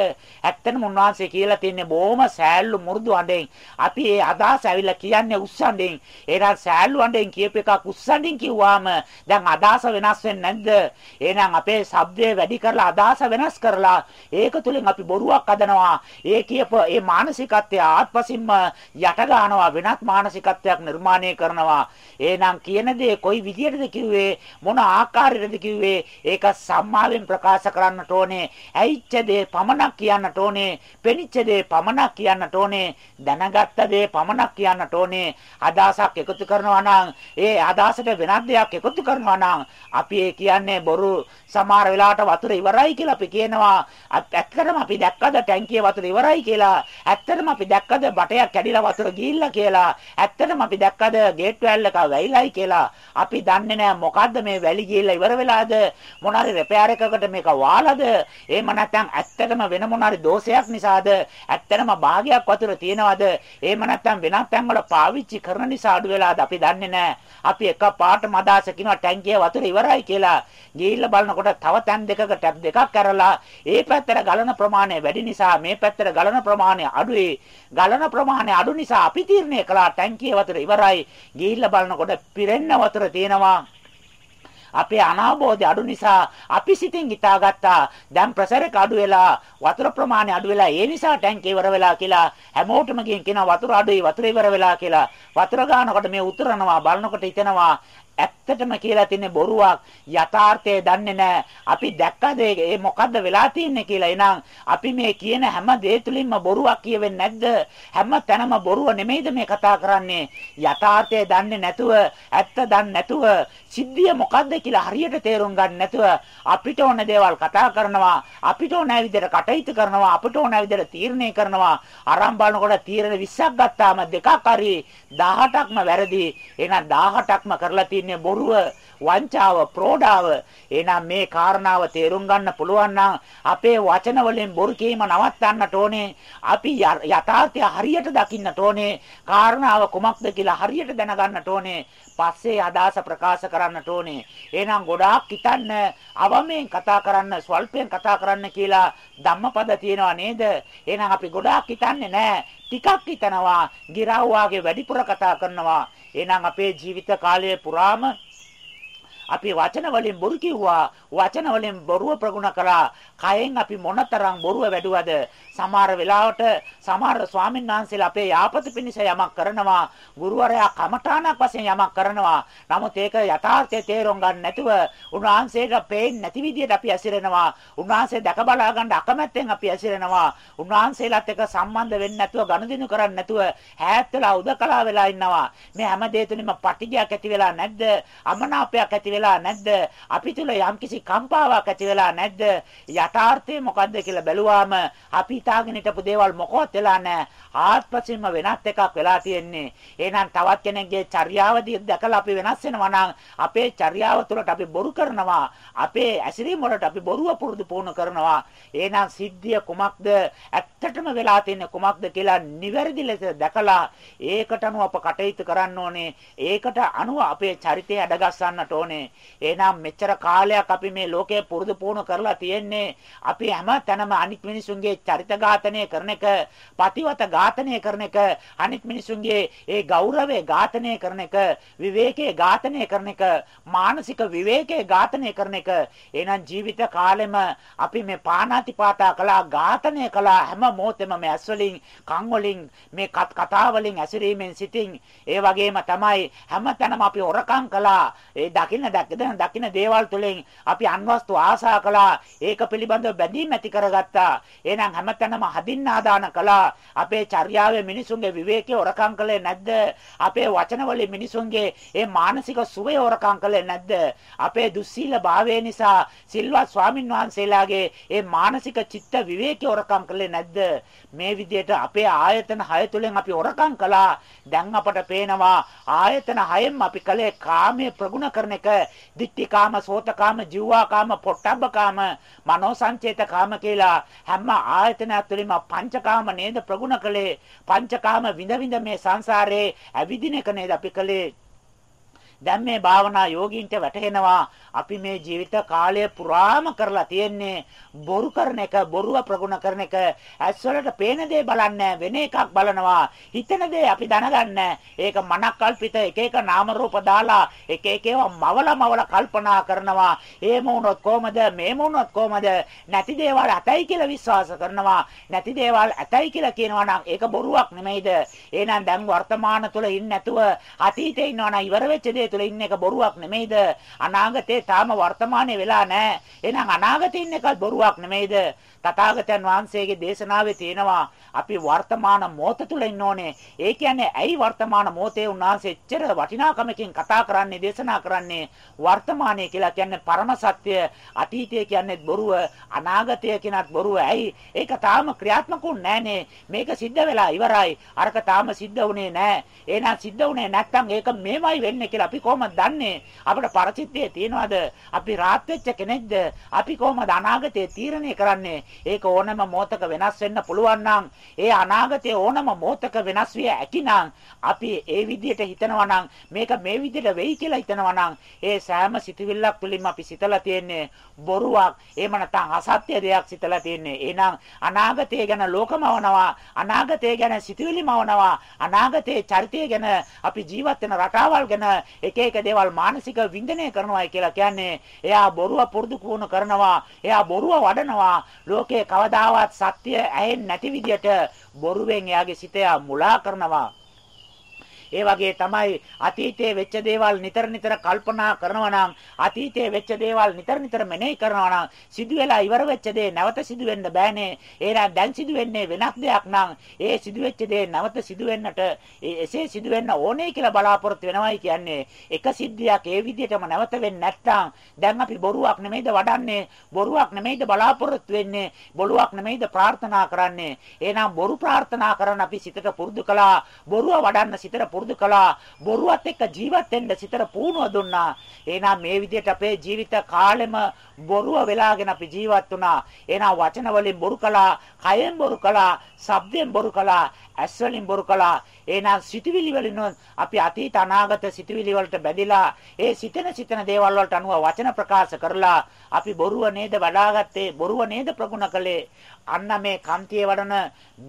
ඇත්තටම උන්වහන්සේ කියලා තින්නේ බොහොම සෑල්ලු මුරුදු අඬෙන්. අපි ඒ අදහස ඇවිල්ලා කියන්නේ උස්සන්ඩෙන් ඒකට සෑල්ලු අඬෙන් කියප එකක් උස්සන්ඩින් කිව්වාම දැන් අදහස අදහස වෙනස් වෙන්නේ නැද්ද? එහෙනම් අපේ ශබ්දය වැඩි කරලා අදහස වෙනස් කරලා ඒක තුලින් අපි බොරුවක් අදනවා. ඒ කියප ඒ මානසිකත්වය ආත්පසින්ම යට ගන්නවා වෙනත් මානසිකත්වයක් නිර්මාණය කරනවා. එහෙනම් කියන දේ කොයි විදියටද කිව්වේ මොන ආකාරයකටද කිව්වේ ඒක සම්මාවෙන් ප්‍රකාශ කරන්නට ඕනේ. ඇයිච්ච දේ පමණක් කියන්නට ඕනේ. පෙනිච්ච දේ පමණක් කියන්නට ඕනේ. දැනගත්ත දේ පමණක් කියන්නට ඕනේ. අදහසක් එකතු කරනවා නම් ඒ අදහසට වෙනත් දෙයක් එකතු කරනවා නම් අපි ඒ කියන්නේ බොරු සමහර වෙලාවට වතුර ඉවරයි කියලා අපි කියනවා. ඇත්තටම අපි දැක්කද ටැංකියේ වතුර ඉවරයි කියලා. ඇත්තටම අපි දැක්කද බටයක් කැඩිලා වතුර ගිහිල්ලා කියලා. ඇත්තටම අපි දැක්කද ගේට් වැල් එක වැහිලායි කියලා. අපි දන්නේ නැහැ මොකද්ද මේ වැලි ගිහිල්ලා ඉවර වෙලාද? මොනාරි රෙපෙයාර් එකකට මේක වාලාද? එහෙම නැත්නම් ඇත්තටම වෙන මොනාරි දෝෂයක් නිසාද? ඇත්තටම භාගයක් වතුර තියනවාද? එහෙම නැත්නම් වෙනත් තැන්වල පාවිච්චි කරන නිසා අඩු වෙලාද? අපි දන්නේ නැහැ. අපි එක පාටම අදාස කියනවා ටැංකියේ වතුර ඉවරයි කියලා. ගිහිල්ලා බලනකොට තව තැන් දෙකක ටැප් දෙකක් කරලා ඒ පැත්තට ගලන ප්‍රමාණය වැඩි නිසා මේ පැත්තට ගලන ප්‍රමාණය අඩුයි. ගලන ප්‍රමාණය අඩු නිසා අපි තීරණය කළා ටැංකියේ වතුර ඉවරයි. ගිහිල්ලා බලනකොට පිරෙන්න වතුර තියෙනවා. අපේ අනාබෝධය අඩු නිසා අපි සිතින් හිතාගත්තා දැන් ප්‍රෙෂර් එක අඩු වෙලා වතුර ප්‍රමාණය අඩු වෙලා ඒ නිසා ටැංකිය ඉවර වෙලා කියලා හැමෝටම ගිහින් කියනවා වතුර අඩුයි වතුර ඉවර වෙලා කියලා වතුර ගන්නකොට මේ උතරනවා බලනකොට හිතෙනවා ඇත්තටම කියලා තින්නේ බොරුවක් යථාර්ථය දන්නේ නැහැ. අපි දැක්කද ඒ මොකද්ද වෙලා තින්නේ කියලා. එහෙනම් අපි මේ කියන හැම දේ තුලින්ම බොරුවක් කියවෙන්නේ නැද්ද? හැම තැනම බොරුව නෙමෙයිද මේ කතා කරන්නේ? යථාර්ථය දන්නේ නැතුව, ඇත්ත දන්නේ නැතුව, සිද්ධිය මොකද්ද කියලා හරියට තේරුම් ගන්න නැතුව අපිට ඕන දේවල් කතා කරනවා. අපිට ඕන විදිහට කටයුතු කරනවා. අපිට ඕන විදිහට තීරණය කරනවා. අරන් බලනකොට තීරණ 20ක් ගත්තාම දෙකක් හරි 18ක්ම වැරදි. එහෙනම් 18ක්ම කරලා තියෙන ඉන්නේ බොරුව, වංචාව, ප්‍රෝඩාව. එහෙනම් මේ කාරණාව තේරුම් ගන්න පුළුවන් නම් අපේ වචන වලින් බොරු කීම නවත්තන්නට ඕනේ. අපි යථාර්ථය හරියට දකින්නට ඕනේ. කාරණාව කුමක්ද කියලා හරියට දැනගන්නට ඕනේ. පස්සේ අදහස ප්‍රකාශ කරන්නට ඕනේ. එහෙනම් ගොඩාක් හිතන්න අවමෙන් කතා කරන්න, ස්වල්පයෙන් කතා කරන්න කියලා ධම්මපද තියෙනවා නේද? එහෙනම් අපි ගොඩාක් හිතන්නේ නැහැ. ටිකක් හිතනවා, ගිරව් වාගේ වැඩිපුර කතා කරනවා. එහෙනම් අපේ ජීවිත කාලය පුරාම අපි වචන වලින් බොරු කිව්වා. වචන වලින් බොරුව ප්‍රගුණ කළා කයෙන් අපි මොනතරම් බොරුව වැඩුවද? සමහර වෙලාවට සමහර ස්වාමීන් වහන්සේලා අපේ යාපත පිණිස යමක් කරනවා ගුරුවරයා කමඨාණක් වශයෙන් යමක් කරනවා. නමුත් ඒක යථාර්ථය තේරුම් ගන්න නැතුව උන්වහන්සේට පේන්නේ නැති විදිහට අපි ඇසිරෙනවා. උන්වහන්සේ දැක බලා ගන්න අකමැත්තෙන් අපි ඇසිරෙනවා. උන්වහන්සේලාත් එක්ක සම්බන්ධ වෙන්නේ නැතුව ගනුදෙනු කරන්නේ නැතුව ඈත් වෙලා උදකලා වෙලා ඉන්නවා. මේ හැම දෙය තුලින්ම පටිඝයක් ඇති වෙලා නැද්ද? අමනාපයක් ඇති වෙලා නැද්ද? අපි තුල යම්කිසි කම්පාවක් ඇති වෙලා නැද්ද? යථාර්ථය මොකද්ද කියලා බැලුවාම අපි හිතාගෙන හිටපු දේවල් මොකවත් වෙලා නැහැ. ආත්පසින්ම වෙනත් එකක් වෙලා තියෙන්නේ. එහෙනම් තවත් කෙනෙක්ගේ චර්යාව දැකලා අපි වෙනස් වෙනවා නම් අපේ චර්යාව තුළට අපි බොරු කරනවා. අපේ ඇසිරීම වලට අපි බොරුව පුරුදු පුහුණු කරනවා. එහෙනම් සිද්ධිය කුමක්ද? ඇත්තටම වෙලා තියෙන්නේ කුමක්ද කියලා නිවැරදි ලෙස දැකලා ඒකට අනුව අප කටයුතු කරන්න ඕනේ. ඒකට අනුව අපේ චරිතය අඩගස්සන්නට ඕනේ. එහෙනම් මෙච්චර කාලයක් අපි මේ ලෝකයේ පුරුදු පුහුණු කරලා තියෙන්නේ අපි හැම තැනම අනිත් මිනිසුන්ගේ චරිත ඝාතනය කරන එක, පතිවත ඝාතනය කරන එක, අනිත් මිනිසුන්ගේ ඒ ගෞරවය ඝාතනය කරන එක, විවේකයේ ඝාතනය කරන එක, මානසික විවේකයේ ඝාතනය කරන එක. එහෙනම් ජීවිත කාලෙම අපි මේ පානාතිපාතා කළා, ඝාතනය කළා හැම මොහොතෙම මේ ඇස් වලින්, කන් වලින්, මේ කතා වලින් ඇසිරීමෙන් සිටින් ඒ වගේම තමයි හැම තැනම අපි හොරකම් කළා. ඒ දකින්න දකින දකින දේවල් තුළින් අපි අන්වස්තු ආසා කළා. ඒක පිළිබඳව බැඳීම් ඇති කරගත්තා. එහෙනම් හැමතැනම හදින්න ආදාන කළා. අපේ චර්යාවේ මිනිසුන්ගේ විවේකයේ හොරකම් කළේ නැද්ද? අපේ වචනවලින් මිනිසුන්ගේ ඒ මානසික සුවය හොරකම් කළේ නැද්ද? අපේ දුස්සීල භාවය නිසා සිල්වත් ස්වාමින් වහන්සේලාගේ ඒ මානසික චිත්ත විවේකයේ හොරකම් කළේ නැද්ද? මේ විදිහට අපේ ආයතන 6 තුලින් අපි හොරකම් කළා. දැන් අපට පේනවා ආයතන 6ෙන් අපි කලේ කාමයේ ප්‍රගුණ කරන එක දිට්ඨිකාම, සෝතකාම, ජීවාකාම, පොට්ටබ්බකාම, මනෝ සංචේතකාම කියලා හැම ආයතනයක් තුළින්ම පංචකාම නේද ප්‍රගුණ කළේ. පංචකාම විඳ විඳ මේ සංසාරේ ඇවිදින එක නේද අපි කළේ. දැන් මේ භාවනා යෝගීන්ට වැටහෙනවා අපි මේ ජීවිත කාලය පුරාම කරලා තියෙන්නේ බොරු කරන එක බොරුව ප්‍රගුණ කරන එක. ඇස් වලට පේන දේ බලන්නේ වෙන එකක් බලනවා. හිතන දේ අපි දැනගන්නේ. ඒක මනක් කල්පිත එක එක නාම රූප දාලා එක එක ඒවා මවල මවල කල්පනා කරනවා. එහෙම වුණොත් කොහමද මේම වුණොත් කොහමද? නැති දේවල් ඇතයි කියලා විශ්වාස කරනවා. නැති දේවල් ඇතයි කියලා කියනවා නම් ඒක බොරුවක් නෙමෙයිද? එහෙනම් දැන් වර්තමාන තුල ඉන්නේ නැතුව අතීතේ ඉන්නවා නම් ඉවර වෙච්ච දේ තුල ඉන්න එක බොරුවක් නෙමෙයිද අනාගතේ තාම වර්තමානයේ වෙලා නැහැ එහෙනම් අනාගතේ ඉන්න එකත් බොරුවක් නෙමෙයිද තථාගතයන් වහන්සේගේ දේශනාවේ තියෙනවා අපි වර්තමාන මොහොත තුල ඉන්න ඕනේ. ඒ කියන්නේ ඇයි වර්තමාන මොහොතේ උන්වහන්සේ එච්චර වටිනාකමකින් කතා කරන්නේ දේශනා කරන්නේ වර්තමානයේ කියලා කියන්නේ පරම සත්‍ය අතීතය කියන්නේ බොරුව අනාගතය කියනත් බොරුව. ඇයි? ඒක තාම ක්‍රියාත්මකුන් නැහනේ. මේක සිද්ධ වෙලා ඉවරයි. අරක තාම සිද්ධ වුණේ නැහැ. එහෙනම් සිද්ධ වුණේ නැත්නම් ඒක මේමයි වෙන්නේ කියලා අපි කොහොමද දන්නේ? අපිට පරිචිත්තය තියනවාද? අපි රාත් වෙච්ච කෙනෙක්ද? අපි කොහොමද අනාගතය තීරණය කරන්නේ? ඒක ඕනම මොහතක වෙනස් වෙන්න පුළුවන් නම් ඒ අනාගතයේ ඕනම මොහතක වෙනස් විය හැකි නම් අපි ඒ විදිහට හිතනවා නම් මේක මේ විදිහට වෙයි කියලා හිතනවා නම් ඒ සෑම සිතුවිල්ලක් තුළින්ම අපි සිතලා තියෙන්නේ බොරුවක් එහෙම නැත්නම් අසත්‍ය දෙයක් සිතලා තියෙන්නේ එහෙනම් අනාගතය ගැන ලෝකමවනවා අනාගතය ගැන සිතුවිලිමවනවා අනාගතයේ චරිතය ගැන අපි ජීවත් වෙන රටාවල් ගැන එක එක දේවල් මානසික වින්දනය කරනවායි කියලා කියන්නේ එයා බොරුව පුරුදු පුහුණු කරනවා එයා බොරුව වඩනවා. ලෝකේ කවදාවත් සත්‍ය ඇහෙන්නේ නැති විදියට බොරුවෙන් එයාගේ සිත මුලා කරනවා. ඒ වගේ තමයි අතීතයේ වෙච්ච දේවල් නිතර නිතර කල්පනා කරනවා නම් අතීතයේ වෙච්ච දේවල් නිතර නිතර මෙනෙහි කරනවා නම් සිදු වෙලා ඉවර වෙච්ච දේ නැවත සිදු වෙන්න බෑනේ. එහෙනම් දැන් සිදු වෙන්නේ වෙනස් දෙයක් නම් ඒ සිදු වෙච්ච දේ නැවත සිදු වෙන්නට එසේ සිදු වෙන්න ඕනේ කියලා බලාපොරොත්තු වෙනවයි කියන්නේ. එක සිද්ධියක් ඒ විදිහටම නැවත වෙන්නේ නැත්නම් දැන් අපි බොරුවක් නෙමෙයිද වඩන්නේ බොරුවක් නෙමෙයිද බලාපොරොත්තු වෙන්නේ බොරුවක් නෙමෙයිද ප්‍රාර්ථනා කරන්නේ. එහෙනම් බොරු ප්‍රාර්ථනා කරන අපි සිතට පුරුදු කළා. බොරුව වඩන්න සිතට පුරුදු කළා. බොරුවත් එක්ක ජීවත් වෙන්න සිතට පුහුණුව දුන්නා. එහෙනම් මේ විදිහට අපේ ජීවිත කාලෙම බොරුව වෙලාගෙන අපි ජීවත් වුණා. එහෙනම් වචන වලින් බොරු කළා කයෙන් බොරු කළා ශබ්දයෙන් බොරු කළා ඇස් වලින් බොරු කළා. එහෙනම් සිතවිලි වලින් අපි අතීත අනාගත සිතවිලි වලට බැඳිලා ඒ සිතන සිතන දේවල් වලට අනුව වචන ප්‍රකාශ කරලා අපි බොරුව නේද වඩාගත්තේ බොරුව නේද ප්‍රගුණ කළේ? අන්න මේ කන්තිය වඩන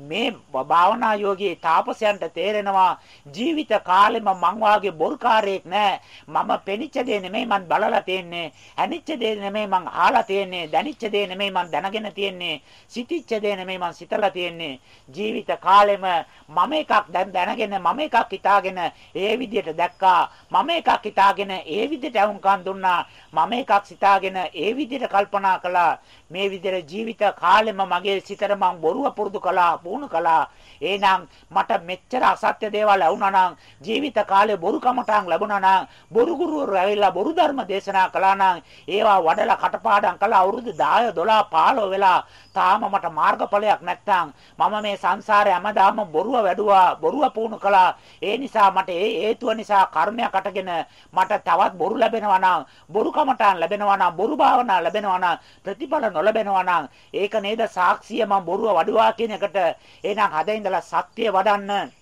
මේ භාවනා යෝගී තාපසයන්ට තේරෙනවා ජීවිත කාලෙම මං වාගේ බොරුකාරයෙක් නෑ. මම පෙනිච්ච දේ නෙමෙයි මං බලලා තියෙන්නේ. ඇනිච්ච දේ නෙමෙයි මං අහලා තියෙන්නේ. දැනිච්ච දේ නෙමෙයි මං දැනගෙන තියෙන්නේ. සිතිච්ච දේ නෙමෙයි මං සිතලා තියෙන්නේ. ජීවිත කාලෙම මම එකක් දැන් දැනගෙන මම එකක් හිතාගෙන ඒ විදිහට දැක්කා. මම එකක් හිතාගෙන ඒ විදිහට වුන්කම් දුන්නා. මම එකක් සිතාගෙන ඒ විදිහට කල්පනා කළා. මේ විදිහට ජීවිත කාලෙම මගේ සිතට මං බොරුව පුරුදු කළා පුහුණු කළා. එහෙනම් මට මෙච්චර අසත්‍ය දේවල් ඇහුණා නම් ජීවිත කාලේ බොරු කමටහන් ලැබුණා නම් බොරු ගුරුවරු ඇවිල්ලා බොරු ධර්ම දේශනා කළා නම් ඒවා වඩලා කටපාඩම් කළා අවුරුදු 10 12 15 වෙලා තාම මට මාර්ගඵලයක් නැත්තම් මම මේ සංසාරේ හැමදාම බොරුව වැඩුවා බොරුව පුහුණු කළා. ඒ නිසා මට ඒ හේතුව නිසා කර්මයක් අටගෙන මට තවත් බොරු ලැබෙනවා නම් බොරු කමටහන් ලැබෙනවා නම් බොරු භාවනා ලැබෙනවා නම් ප්‍රතිඵල නොලැබෙනවා නම් ඒක නේද? සාක්ෂිය මම බොරුව වඩුවා කියන එකට. එහෙනම් හදින් ඉඳලා සත්‍ය වඩන්න.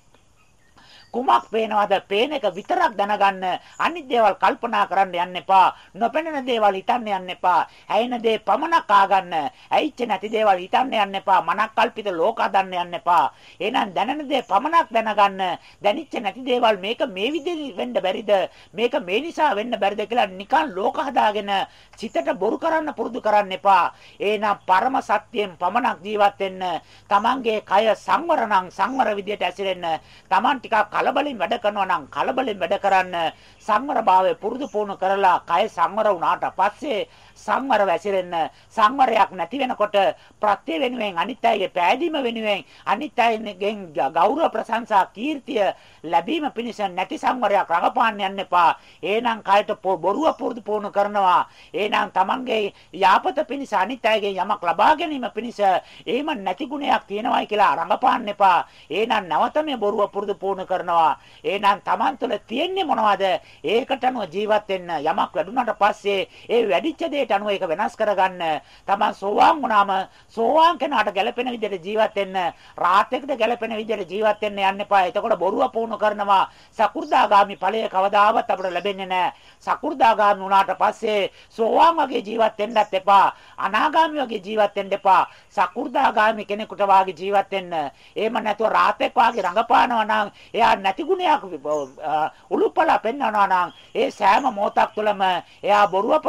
කුමක් පේනවද? පේන එක විතරක් දැනගන්න. අනිත් දේවල් කල්පනා කරන්න යන්න එපා. නොපෙනෙන දේවල් හිතන්න යන්න එපා. ඇයෙන දේ පමණක් ආගන්න. ඇයිච්ච නැති දේවල් හිතන්න යන්න එපා. මනක් කල්පිත ලෝක හදන්න යන්න එපා. එහෙනම් දැනෙන දේ පමණක් දැනගන්න. දැනිච්ච නැති දේවල් මේක මේ විදිහට වෙන්න බැරිද? මේක මේ නිසා වෙන්න බැරිද කියලා නිකන් ලෝක හදාගෙන සිතට බොරු කරන්න පුරුදු කරන්න එපා. එහෙනම් පරම සත්‍යයෙන් පමණක් ජීවත් වෙන්න. Tamange කය සංවර නම් සංවර විදියට ඇසිරෙන්න. Taman ටිකක් කලබලෙන් වැඩ කරනවා නම් කලබලෙන් වැඩ කරන්න සංවර භාවය පුරුදු පුහුණු කරලා කය සංවර වුණාට පස්සේ සංවර වැසිරෙන්න සංවරයක් නැති වෙනකොට ප්‍රත්‍ය වෙනුවෙන් අනිත් අයගේ පෑදීම වෙනුවෙන් අනිත් අයගෙන් ගෞරව ප්‍රශංසා කීර්තිය ලැබීම පිණිස නැති සංවරයක් රඟපාන්න යන්න එපා. එහෙනම් කයට බොරුව පුරුදු පුහුණු කරනවා. එහෙනම් Tamanගේ යාපත පිණිස අනිත් අයගෙන් යමක් ලබා ගැනීම පිණිස එහෙම නැති ගුණයක් තියෙනවායි කියලා රඟපාන්න එපා. එහෙනම් නැවත මේ බොරුව පුරුදු පුහුණු කරන කරනවා. එහෙනම් Taman තුළ තියෙන්නේ මොනවද? ඒකට අනුව ජීවත් වෙන්න යමක් වැඩුණාට පස්සේ ඒ වැඩිච්ච න්‍යායට අනුව ඒක වෙනස් කරගන්න. Taman සෝවාන් වුණාම සෝවාන් කෙනාට ගැළපෙන විදිහට ජීවත් වෙන්න, රාහත්ෙකුට ගැළපෙන විදිහට ජීවත් වෙන්න යන්න එපා. එතකොට බොරුව පුහුණු කරනවා. සකු르දාගාමි ඵලය කවදාවත් අපිට ලැබෙන්නේ නැහැ. සකු르දාගාමි වුණාට පස්සේ සෝවාන් වගේ ජීවත් වෙන්නත් එපා. අනාගාමි වගේ ජීවත් වෙන්න එපා. සකු르දාගාමි කෙනෙකුට වාගේ ජීවත් වෙන්න. එහෙම නැතුව රාහතෙක් වාගේ රඟපානවා නම් එයා නැති ගුණයක් උලුප්පලා පෙන්වනවා නම් ඒ සෑම මොහොතක් තුළම එයා බොරුව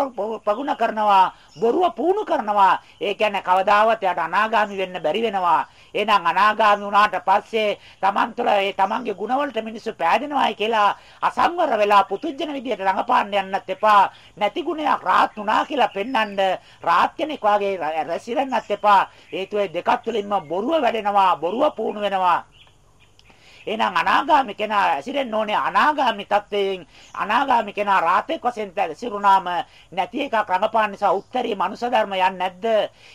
පගුණ කර කරනවා. බොරුව පුහුණු කරනවා. ඒ කියන්නේ කවදාවත් එයාට අනාගාමි වෙන්න බැරි වෙනවා. එහෙනම් අනාගාමී වුණාට පස්සේ Taman තුළ ඒ Tamanගේ ගුණවලට මිනිස්සු පෑදෙනවායි කියලා අසංවර වෙලා පුතුජන විදියට රඟපාන්න යන්නත් එපා. නැති ගුණයක් රාත් වුණා කියලා පෙන්වන්න රාත් කෙනෙක් වාගේ රැසිරෙන්නත් එපා. හේතුව දෙකක් තුළින්ම බොරුව වැඩෙනවා, බොරුව පුහුණු වෙනවා. එහෙනම් අනාගාමි කෙනා ඇසිරෙන්න ඕනේ අනාගාමි තත්වයෙන් අනාගාමි කෙනා රාතෙක් වශයෙන් ඇසිරුණාම නැති එකක් රඟපාන නිසා උත්තරී මනුෂ්‍ය ධර්ම යන්නේ නැද්ද?